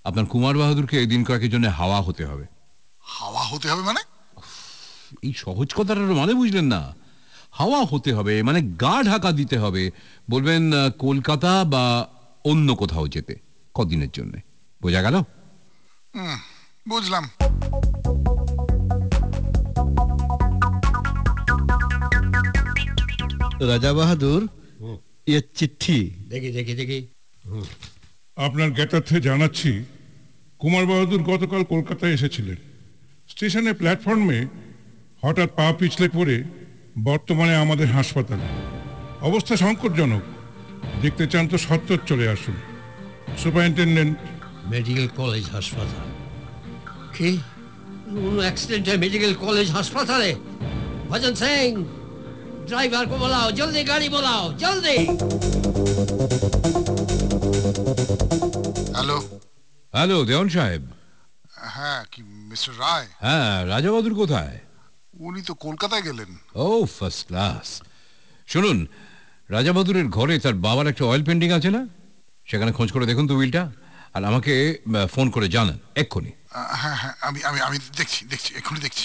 Speaker 12: আপনার কুমার বাহাদুরকে দিন কয়েকের জন্য হাওয়া হতে হবে?
Speaker 11: হাওয়া হতে হবে মানে?
Speaker 12: এই সহজ কথাটার মানে বুঝলেন না। হাওয়া হতে হবে মানে গা ঢাকা দিতে হবে। বলবেন কলকাতা বা অন্য কোথাও যেতে কদিনের জন্য। বোঝা গেল?
Speaker 11: হুম, বুঝলাম।
Speaker 17: রাজা বাহাদুর এ চিঠি।
Speaker 14: দেখি দেখি দেখি।
Speaker 18: আপনার জ্ঞাতার্থে জানাচ্ছি কুমার বাহাদুর গতকাল কলকাতায় এসেছিলেন। স্টেশনে প্ল্যাটফর্মে হঠাৎ পা পিছলে পড়ে বর্তমানে আমাদের হাসপাতালে। অবস্থা সংকটজনক। দেখতে চান তো সত্তর চলে আসুন। সুপারিনটেন্ডেন্ট।
Speaker 14: মেডিকেল কলেজ হাসপাতাল। কি? কোন অ্যাক্সিডেন্টে মেডিকেল কলেজ হাসপাতালে? ভজন সিং! ড্রাইভার को बुलाओ जल्दी गाड़ी बुलाओ जल्दी
Speaker 11: হ্যালো
Speaker 12: হ্যালো দেওয়ান সাহেব
Speaker 11: হ্যাঁ কি মিস্টার রায়
Speaker 12: হ্যাঁ রাজা বাহাদুর কোথায়
Speaker 11: উনি তো কলকাতায় গেলেন
Speaker 12: ও ফার্স্ট ক্লাস শুনুন রাজা বাহাদুরের ঘরে তার বাবার একটা অয়েল পেন্টিং আছে না সেখানে খোঁজ করে দেখুন তো উইলটা আর আমাকে আহ, ফোন করে জানান এক্ষুনি
Speaker 11: আহ, হ্যাঁ হ্যাঁ আমি আমি আমি দেখছি দেখছি এক্ষুনি দেখছি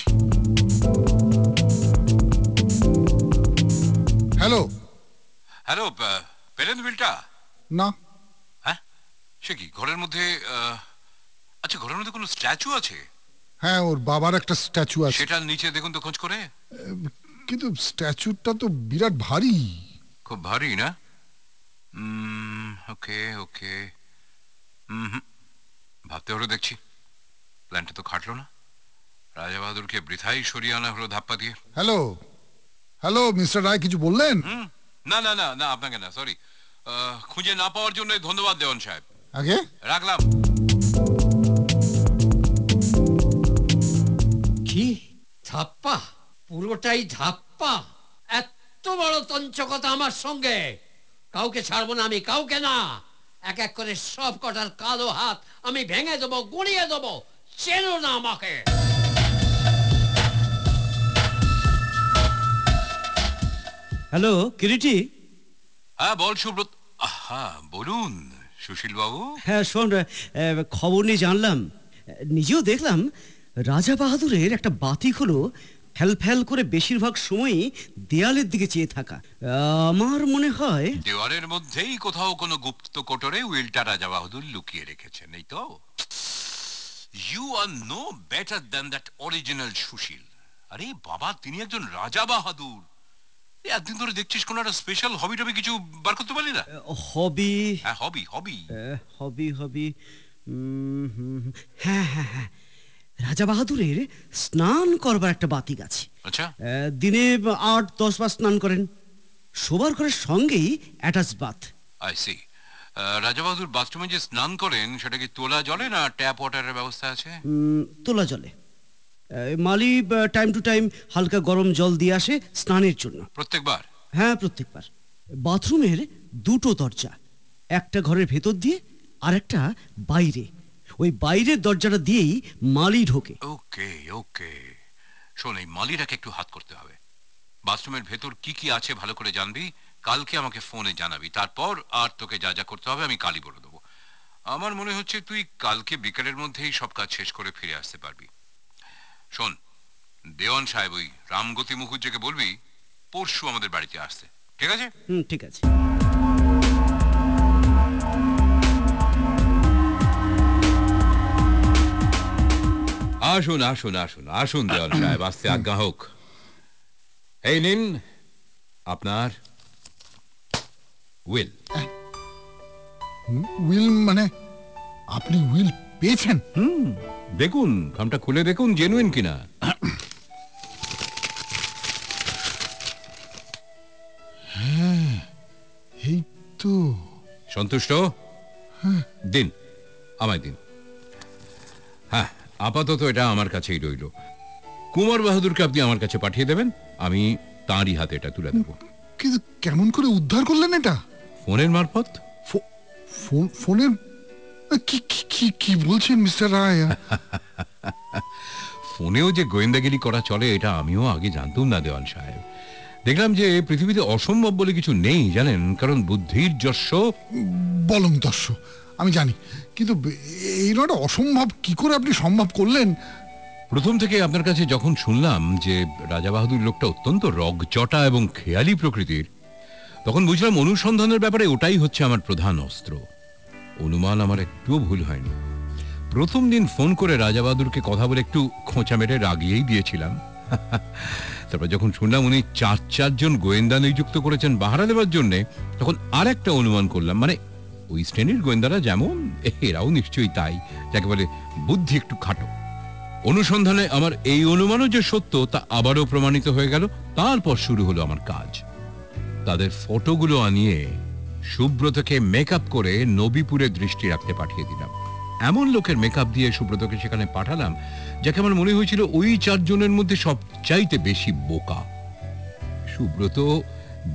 Speaker 11: হ্যালো
Speaker 12: হ্যালো পেলেন বিলটা
Speaker 11: না।
Speaker 12: হ্যাঁ? সে কি ঘরের মধ্যে আচ্ছা ঘরের মধ্যে কোনো স্ট্যাচু আছে?
Speaker 11: হ্যাঁ ওর বাবার একটা স্ট্যাচু আছে।
Speaker 12: সেটার নিচে দেখুন তো খোঁজ করে।
Speaker 11: কিন্তু স্ট্যাচুটা তো বিরাট ভারী।
Speaker 12: খুব ভারী না? ওকে ওকে। ভাবতে হলো দেখছি। প্ল্যানটা তো খাটলো না। রাজা বাহাদুরকে বৃথাই সরিয়ে আনা হলো ধাপ্পা দিয়ে।
Speaker 11: হ্যালো হ্যালো মিস্টার রায় কিছু বললেন?
Speaker 12: না না না না আপনাকে না সরি খুঁজে না পাওয়ার জন্য ধন্যবাদ দেওয়ান সাহেব।
Speaker 11: আগে?
Speaker 12: রাখলাম।
Speaker 14: কি? ধাপ্পা পুরোটাই ধাপ্পা এত বড় তঞ্চকতা আমার সঙ্গে। কাউকে ছাড়বো না আমি কাউকে না। এক এক করে সব কটার কালো হাত আমি ভেঙে দেবো গুঁড়িয়ে দেবো। চেনো না আমাকে।
Speaker 16: হ্যালো কিরিটি?
Speaker 12: হ্যাঁ বল সুব্রত। আহা বলুন সুশীল বাবু
Speaker 16: হ্যাঁ শোন খবর নিয়ে জানলাম। নিজেও দেখলাম রাজা বাহাদুরের একটা বাতিক হলো ফ্যাল ফ্যাল করে বেশিরভাগ সময়ই দেয়ালের দিকে চেয়ে থাকা। আমার মনে হয়
Speaker 12: দেওয়ালের মধ্যেই কোথাও কোনো গুপ্ত কোটরে উইলটা রাজা বাহাদুর লুকিয়ে রেখেছেন এই তো। You are no better than that original Sushil. আরে বাবা তিনি একজন রাজা বাহাদুর। এই একদিন ধরে দেখছিস কোনো একটা স্পেশাল হবি টবি কিছু বার করতে পারলি না?
Speaker 16: হবি
Speaker 12: হ্যাঁ হবি হবি
Speaker 16: হবি হবি। হ্যাঁ হ্যাঁ হ্যাঁ। রাজা বাহাদুরের স্নান করবার একটা বাতিক আছে
Speaker 12: আচ্ছা।
Speaker 16: দিনে আট দশ বার স্নান করেন। শোবার ঘরের সঙ্গেই অ্যাটাচ বাথ
Speaker 12: আই সি রাজা বাহাদুর বাথরুমে যে স্নান করেন সেটা কি তোলা জলে না ট্যাপ ওয়াটারের ব্যবস্থা আছে?
Speaker 16: তোলা জলে। মালি টাইম টু টাইম হালকা গরম জল দিয়ে আসে স্নানের জন্য।
Speaker 12: প্রত্যেকবার?
Speaker 16: হ্যাঁ প্রত্যেকবার। বাথরুমের দুটো দরজা একটা ঘরের ভেতর দিয়ে আর একটা বাইরে। ওই বাইরের দরজাটা দিয়েই মালি ঢোকে।
Speaker 12: ওকে ওকে। শোন এই মালিটাকে একটু হাত করতে হবে। বাথরুমের ভেতর কি কি আছে ভালো করে জানবি? কালকে আমাকে ফোনে জানাবি। তারপর আর তোকে যা যা করতে হবে আমি কালই বলে দেবো। আমার মনে হচ্ছে তুই কালকে বিকেলের মধ্যেই সব কাজ শেষ করে ফিরে আসতে পারবি। শোন দেওয়ান সাহেব ওই রামগতি মুখুজ্জেকে বলবি পরশু আমাদের বাড়িতে আসতে। ঠিক আছে?
Speaker 16: হুম ঠিক আছে।
Speaker 12: আসুন আসুন আসুন আসুন দেওয়ান সাহেব আসতে আজ্ঞা হোক। এই নিন আপনার উইল।
Speaker 11: উইল মানে আপনি উইল পেয়েছেন?
Speaker 12: হুম দেখুন খামটা খুলে দেখুন জেনুইন কিনা।
Speaker 11: হ্যাঁ এই তো।
Speaker 12: সন্তুষ্ট? দিন আমায় দিন। হ্যাঁ আপাতত এটা আমার কাছেই রইল। কুমার বাহাদুরকে আপনি আমার কাছে পাঠিয়ে দেবেন আমি তাঁরই হাতে এটা তুলে দেবো।
Speaker 11: কিন্তু কেমন করে উদ্ধার করলেন এটা?
Speaker 12: ফোনের মারফত?
Speaker 11: ফোন ফোনের কি কি- কি বলছেন মিস্টার রায়? [laughs]
Speaker 12: ফোনেও যে গোয়েন্দাগিরি করা চলে এটা আমিও আগে জানতাম না দেওয়ান সাহেব। দেখলাম যে পৃথিবীতে অসম্ভব বলে কিছু নেই জানেন? কারণ বুদ্ধির যশ
Speaker 11: বলং দর্শ আমি জানি। কিন্তু এই নটা অসম্ভব কি করে আপনি সম্ভব করলেন?
Speaker 12: প্রথম থেকে আপনার কাছে যখন শুনলাম যে রাজা বাহাদুর লোকটা অত্যন্ত রগচটা এবং খেয়ালি প্রকৃতির তখন বুঝলাম অনুসন্ধানের ব্যাপারে ওটাই হচ্ছে আমার প্রধান অস্ত্র। অনুমান আমার একটুও ভুল হয়নি। প্রথম দিন ফোন করে রাজা বাহাদুরকে কথা বলে একটু খোঁচা মেরে রাগিয়েই দিয়েছিলাম। [laughs] তারপর যখন শুনলাম উনি চার চারজন গোয়েন্দা নিযুক্ত করেছেন বাহারা দেওয়ার জন্য, তখন আর একটা অনুমান করলাম। মানে ওই শ্রেণির গোয়েন্দারা যেমন, এরাও নিশ্চয়ই তাই, যাকে বলে বুদ্ধি একটু খাটো। অনুসন্ধানে আমার এই অনুমানও যে সত্য, তা আবারও প্রমাণিত হয়ে গেল। তারপর শুরু হলো আমার কাজ। তাদের ফটোগুলো আনিয়ে সুব্রতকে মেকআপ করে নবীপুরে দৃষ্টি রাখতে পাঠিয়ে দিলাম। এমন লোকের মেকআপ দিয়ে সুব্রতকে সেখানে পাঠালাম, যাকে আমার মনে হয়েছিল ওই চারজনের মধ্যে সবচাইতে বেশি বোকা। সুব্রত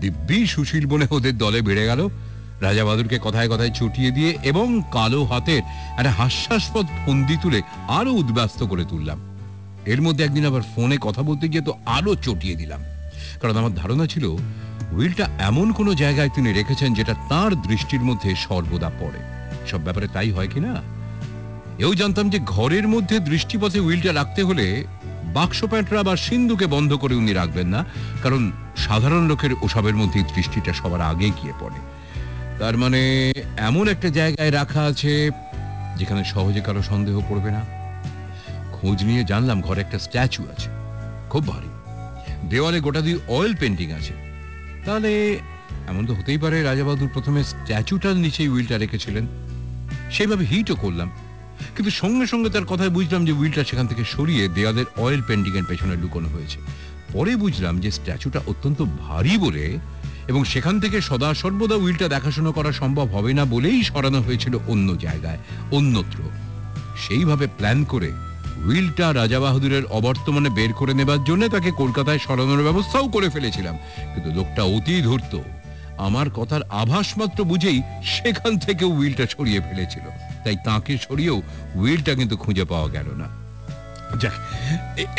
Speaker 12: দিব্যি সুশীল বনে ওদের দলে বেড়ে গেল। রাজা বাহাদুরকে কথায় কথায় ছুটিয়ে দিয়ে এবং কালো হাতের একটা হাস্যাস্পদ ফন্দি তুলে আরও উদ্ব্যস্ত করে তুললাম। এর মধ্যে একদিন আবার ফোনে কথা বলতে গিয়ে তো আরও চটিয়ে দিলাম। কারণ আমার ধারণা ছিল উইলটা এমন কোনো জায়গায় তিনি রেখেছেন যেটা তার দৃষ্টির মধ্যে সর্বদা পড়ে। সব ব্যাপারে তাই হয় কি না? এও জানতাম যে ঘরের মধ্যে দৃষ্টিপথে উইলটা রাখতে হলে বাক্স প্যাঁটরা বা সিন্ধুকে বন্ধ করে উনি রাখবেন না, কারণ সাধারণ লোকের ওসবের মধ্যে দৃষ্টিটা সবার আগে গিয়ে পড়ে। তার মানে এমন একটা জায়গায় রাখা আছে যেখানে সহজে কারও সন্দেহ পড়বে না। খোঁজ নিয়ে জানলাম ঘরে একটা স্ট্যাচু আছে। খুব ভারী। দেওয়ালে গোটা দুই অয়েল পেন্টিং আছে। তাহলে এমন তো হতেই পারে রাজাবাহাদুর প্রথমে স্ট্যাচুটার নিচেই উইলটা রেখেছিলেন। সেইভাবে হিটও করলাম। কিন্তু সঙ্গে সঙ্গে তার কথায় বুঝলাম যে উইলটা সেখান থেকে সরিয়ে দেয়ালের অয়েল পেন্টিং এর পেছনে লুকোনো হয়েছে। পরে বুঝলাম যে স্ট্যাচুটা অত্যন্ত ভারী বলে এবং সেখান থেকে সদা সর্বদা উইলটা দেখাশোনা করা সম্ভব হবে না বলেই সরানো হয়েছিল অন্য জায়গায়, অন্যত্র। সেইভাবে প্ল্যান করে উইলটা রাজা বাহাদুরের অবর্তমানে বের করে নেবার জন্য তাকে কলকাতায় সরানোর ব্যবস্থাও করে ফেলেছিলাম। কিন্তু লোকটা অতি ধূর্ত। আমার কথার আভাস মাত্র বুঝেই সেখান থেকে উইলটা সরিয়ে ফেলেছিল। তাই তাকে সরিয়েও উইলটা কিন্তু খুঁজে পাওয়া গেল না। যাক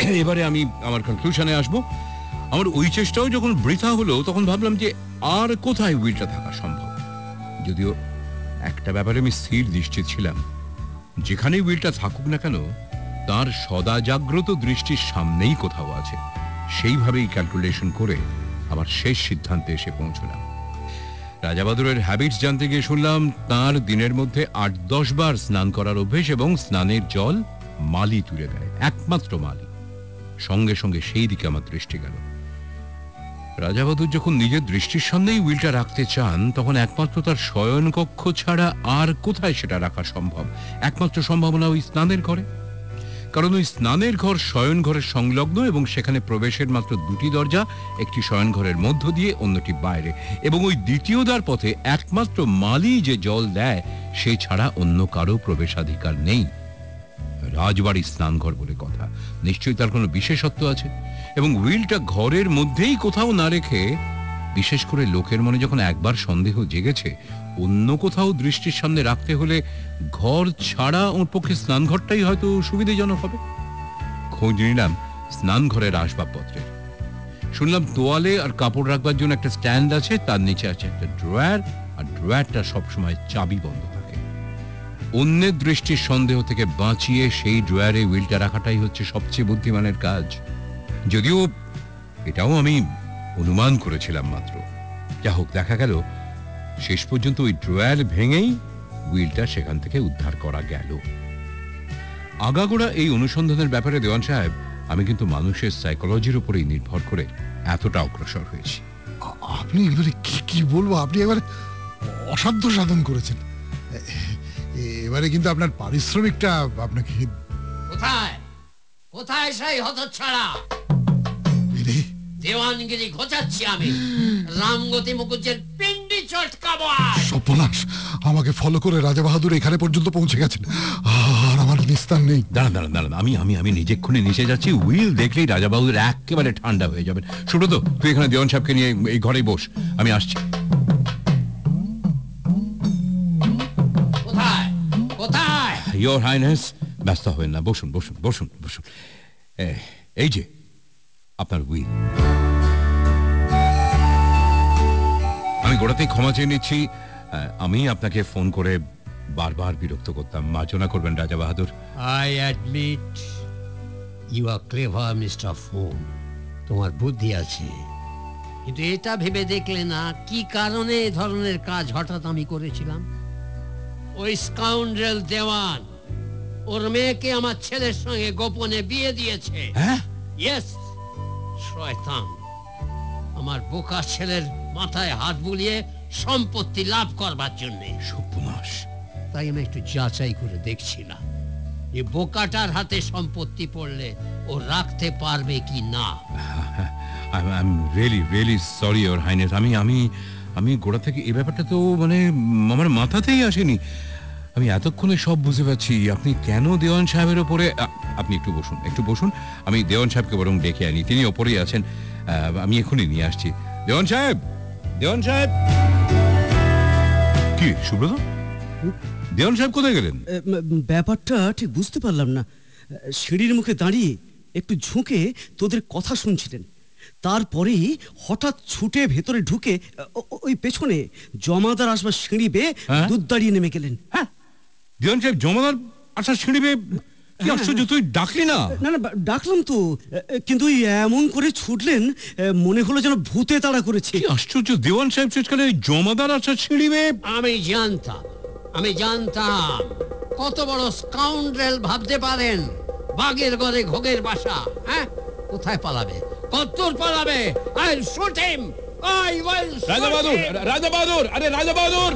Speaker 12: এবারে আমি আমার কনক্লুশনে আসব। আমার ওই চেষ্টাও যখন বৃথা হলো, তখন ভাবলাম যে আর কোথায় উইলটা থাকা সম্ভব? যদিও একটা ব্যাপারে আমি স্থির নিশ্চিত ছিলাম। যেখানে উইলটা থাকুক না কেন তার সদা জাগ্রত দৃষ্টির সামনেই কোথাও আছে। সেইভাবেই ক্যালকুলেশন করে আমার শেষ সিদ্ধান্তে এসে পৌঁছলাম। রাজাবাদুরের হ্যাবিটস জানতে গিয়ে শুনলাম তার দিনের মধ্যে আট দশ বার স্নান করার অভ্যেস এবং স্নানের জল মালি তুলে দেয়, একমাত্র মালি। সঙ্গে সঙ্গে সেই দিকে আমার দৃষ্টি গেল। রাজাবাদুর যখন নিজের দৃষ্টির সামনেই উইলটা রাখতে চান, তখন একমাত্র তার শয়নকক্ষ ছাড়া আর কোথায় সেটা রাখা সম্ভব? একমাত্র সম্ভাবনা ওই স্নানের ঘরে। কারণ ওই স্নানের ঘর শয়ন ঘরের সংলগ্ন এবং সেখানে প্রবেশের মাত্র দুটি দরজা, একটি শয়ন ঘরের মধ্য দিয়ে অন্যটি বাইরে। এবং ওই দ্বিতীয় দ্বার পথে একমাত্র মালি যে জল দেয়, সে ছাড়া অন্য কারও প্রবেশাধিকার নেই। রাজবাড়ির স্নানঘর বলে কথা। নিশ্চয়ই তার কোনো বিশেষত্ব আছে। এবং উইলটা ঘরের মধ্যেই কোথাও না রেখে, বিশেষ করে লোকের মনে যখন একবার সন্দেহ জেগেছে অন্য কোথাও দৃষ্টির সামনে রাখতে হলে ঘর ছাড়া ওর পক্ষে স্নানঘরটাই হয়তো সুবিধাজনক হবে। খোঁজ নিলাম স্নানঘরের আসবাবপত্রের। শুনলাম তোয়ালে আর কাপড় রাখবার জন্য একটা স্ট্যান্ড আছে, তার নিচে আছে একটা ড্রয়ার, আর ড্রয়ারটা সবসময় চাবি বন্ধ থাকে। অন্যের দৃষ্টির সন্দেহ থেকে বাঁচিয়ে সেই ড্রয়ারে উইলটা রাখাটাই হচ্ছে সবচেয়ে বুদ্ধিমানের কাজ। যদিও এটাও আমি অনুমান করেছিলাম মাত্র। যা হোক, দেখা গেল। শেষ পর্যন্ত ওই ড্রয়ার ভেঙেই উইলটা সেখান থেকে উদ্ধার করা গেল। আগাগোড়া এই অনুসন্ধানের ব্যাপারে দেওয়ান সাহেব আমি কিন্তু মানুষের সাইকোলজির উপরেই নির্ভর করে এতটা অগ্রসর হয়েছি।
Speaker 11: আপনি এবারে কি কি বলব? আপনি এবারে অসাধ্য সাধন করেছেন। এবারে কিন্তু আপনার পারিশ্রমিকটা আপনাকে
Speaker 14: কোথায়? কোথায় সেই হতচ্ছাড়া? দেওয়ানগিরি ঘোচাচ্ছি আমি। রামগতি মুখুজ্জের পিন্ডি আজ।
Speaker 11: সর্বনাশ। আমাকে ফলো করে রাজা বাহাদুর এখানে পর্যন্ত পৌঁছে গেছেন। আর আমার নিস্তার নেই।
Speaker 12: দাঁড়ান দাঁড়ান দাঁড়ান। আমি আমি আমি নিজেক্ষণে নিচে যাচ্ছি। উইল দেখলেই রাজাবাবুর একেবারে ঠান্ডা হয়ে যাবেন। সুব্রত তুই এখানে দেওয়ান সাহেবকে নিয়ে এই ঘরেই বস। আমি আসছি।
Speaker 14: কোথায়? কোথায়?
Speaker 12: ইয়োর হাইনেস ব্যস্ত হবেন না। বসুন বসুন বসুন বসুন। এ, এই যে আপনার উইল আমি গোড়াতেই ক্ষমা চেয়ে নিচ্ছি। আমি আপনাকে ফোন করে বারবার বিরক্ত করতাম। মার্জনা করবেন রাজা বাহাদুর।
Speaker 14: I admit you are clever mister phone তোমার বুদ্ধি আছে। কিন্তু এটা ভেবে দেখলে না কি কারণে এ ধরনের কাজ হঠাৎ আমি করেছিলাম? ওই স্কাউন্ড্রেল দেওয়ান ওর মেয়েকে আমার ছেলের সঙ্গে গোপনে বিয়ে দিয়েছে।
Speaker 12: হ্যাঁ?
Speaker 14: ইয়েস শয়তান। আমার বোকা ছেলের মাথায় হাত বুলিয়ে সম্পত্তি লাভ করবার জন্যে।
Speaker 12: সর্বনাশ
Speaker 14: তাই আমি একটু যাচাই করে দেখছিলাম এই বোকাটার হাতে সম্পত্তি পড়লে ও রাখতে পারবে কি না?
Speaker 12: I am really really sorry your highness আমি আমি আমি গোড়া থেকে এই ব্যাপারটা তো মানে আমার মাথাতেই আসেনি। আমি এতক্ষণে সব বুঝতে পারছি আপনি কেন দেওয়ান সাহেবের ওপরে আপনি একটু বসুন একটু বসুন। আমি দেওয়ান সাহেবকে বরং ডেকে আনি। তিনি ওপরেই আছেন। আমি এখনই নিয়ে আসছি। দেওয়ান সাহেব দেওয়ান সাহেব। কি সুব্রত? দেওয়ান সাহেব কোথায় গেলেন?
Speaker 16: ব্যাপারটা ঠিক বুঝতে পারলাম না। সিঁড়ির মুখে দাঁড়িয়ে একটু ঝুঁকে তোদের কথা শুনছিলেন। তারপরেই হঠাৎ ছুটে ভেতরে ঢুকে ওই পেছনে জমাদার আসবার সিঁড়ি বেয়ে
Speaker 12: হ্যাঁ?
Speaker 16: দুধ দাঁড়িয়ে নেমে গেলেন। হ্যাঁ?
Speaker 12: দেওয়ান সাহেব জমাদার আচ্ছা সিঁড়ি বেয়ে কি আশ্চর্য তুই ডাকলি না?
Speaker 16: না না ডাকলাম তো। কিন্তু এমন করে ছুটলেন মনে হলো যেন ভূতে তাড়া করেছে।
Speaker 12: কি আশ্চর্য দেওয়ান সাহেব শেষকালে ওই জমাদার আচ্ছা সিঁড়ি
Speaker 14: আমি জানতাম আমি জানতাম। কত বড় স্কাউন্ড্রেল ভাবতে পারেন? বাগের ঘরে ঘোগের বাসা হ্যাঁ? কোথায় পালাবে? কত্তর পালাবে? I shoot him I will
Speaker 12: রাজা বাহাদুর রাজা বাহাদুর আরে রাজা বাহাদুর!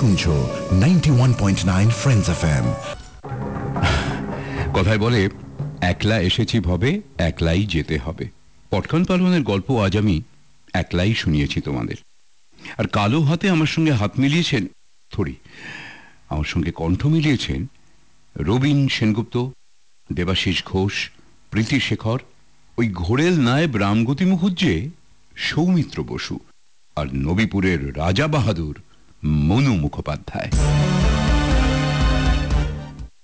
Speaker 19: শুনছো ninety one point nine friends F M
Speaker 3: কথায় বলে, একলা এসেছি ভবে, একলাই যেতে হবে। পটকান পালনের গল্প আজ আমি একলাই শুনিয়েছি তোমাদের। আর কালো হাতে আমার সঙ্গে হাত মিলিয়েছেন, থরি, আমার সঙ্গে কণ্ঠ মিলিয়েছেন রবীন সেনগুপ্ত, দেবাশিস ঘোষ, প্রীতি শেখর, ওই ঘোড়েল নায়েব রামগতি মুখুজ্জে, সৌমিত্র বসু আর নবীপুরের রাজা বাহাদুর। মনু মুখোপাধ্যায়।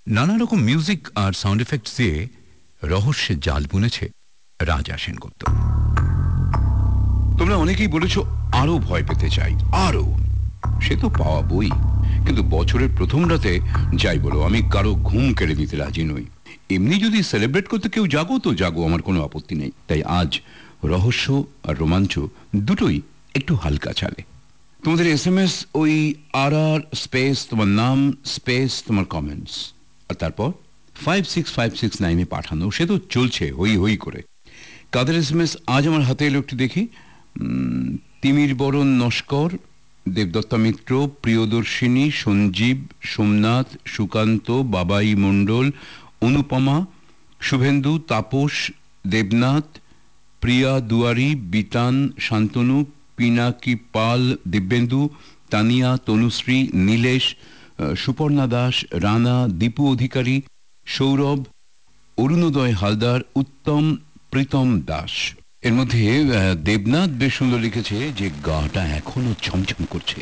Speaker 1: নানা রকম মিউজিক আর সাউন্ড এফেক্টস দিয়ে রহস্যের জাল বুনেছে রাজা সেনগুপ্ত।
Speaker 3: তোমরা অনেকেই বলেছ আরও ভয় পেতে চাই। আরও সে তো পাওয়া বই। কিন্তু বছরের প্রথম রাতে যাই বলো, আমি কারও ঘুম কেড়ে দিতে রাজি নই। এমনি যদি সেলিব্রেট করতে কেউ জাগো, তো জাগো, আমার কোনো আপত্তি নেই। তাই আজ রহস্য আর রোমাঞ্চ দুটোই একটু হালকা চালে। তোমাদের এস এম এস ওই আর আর স্পেস তোমার নাম স্পেস তোমার কমেন্টস আর তারপর ফাইভ সিক্স ফাইভ সিক্স নাইনে পাঠানো, সে তো চলছে, হই হই করে। কাদের এস এম এস আজ আমার হাতে এলো একটু দেখি। তিমির বরণ নস্কর, দেবদত্তা মিত্র, প্রিয়দর্শিনী, সঞ্জীব, সোমনাথ, সুকান্ত, বাবাই মণ্ডল, অনুপমা, শুভেন্দু, তাপস, দেবনাথ, প্রিয়া দুয়ারি, বিতান, শান্তনু পিনাকি পাল, দিব্যেন্দু, তানিয়া, তনুশ্রী, নীলেশ সুপর্ণা দাস, রানা, দীপু অধিকারী, সৌরভ, অরুণোদয় হালদার, উত্তম, প্রীতম দাস। এর মধ্যে দেবনাথ বেশ সুন্দর লিখেছে যে গাটা এখনও ছমছম করছে।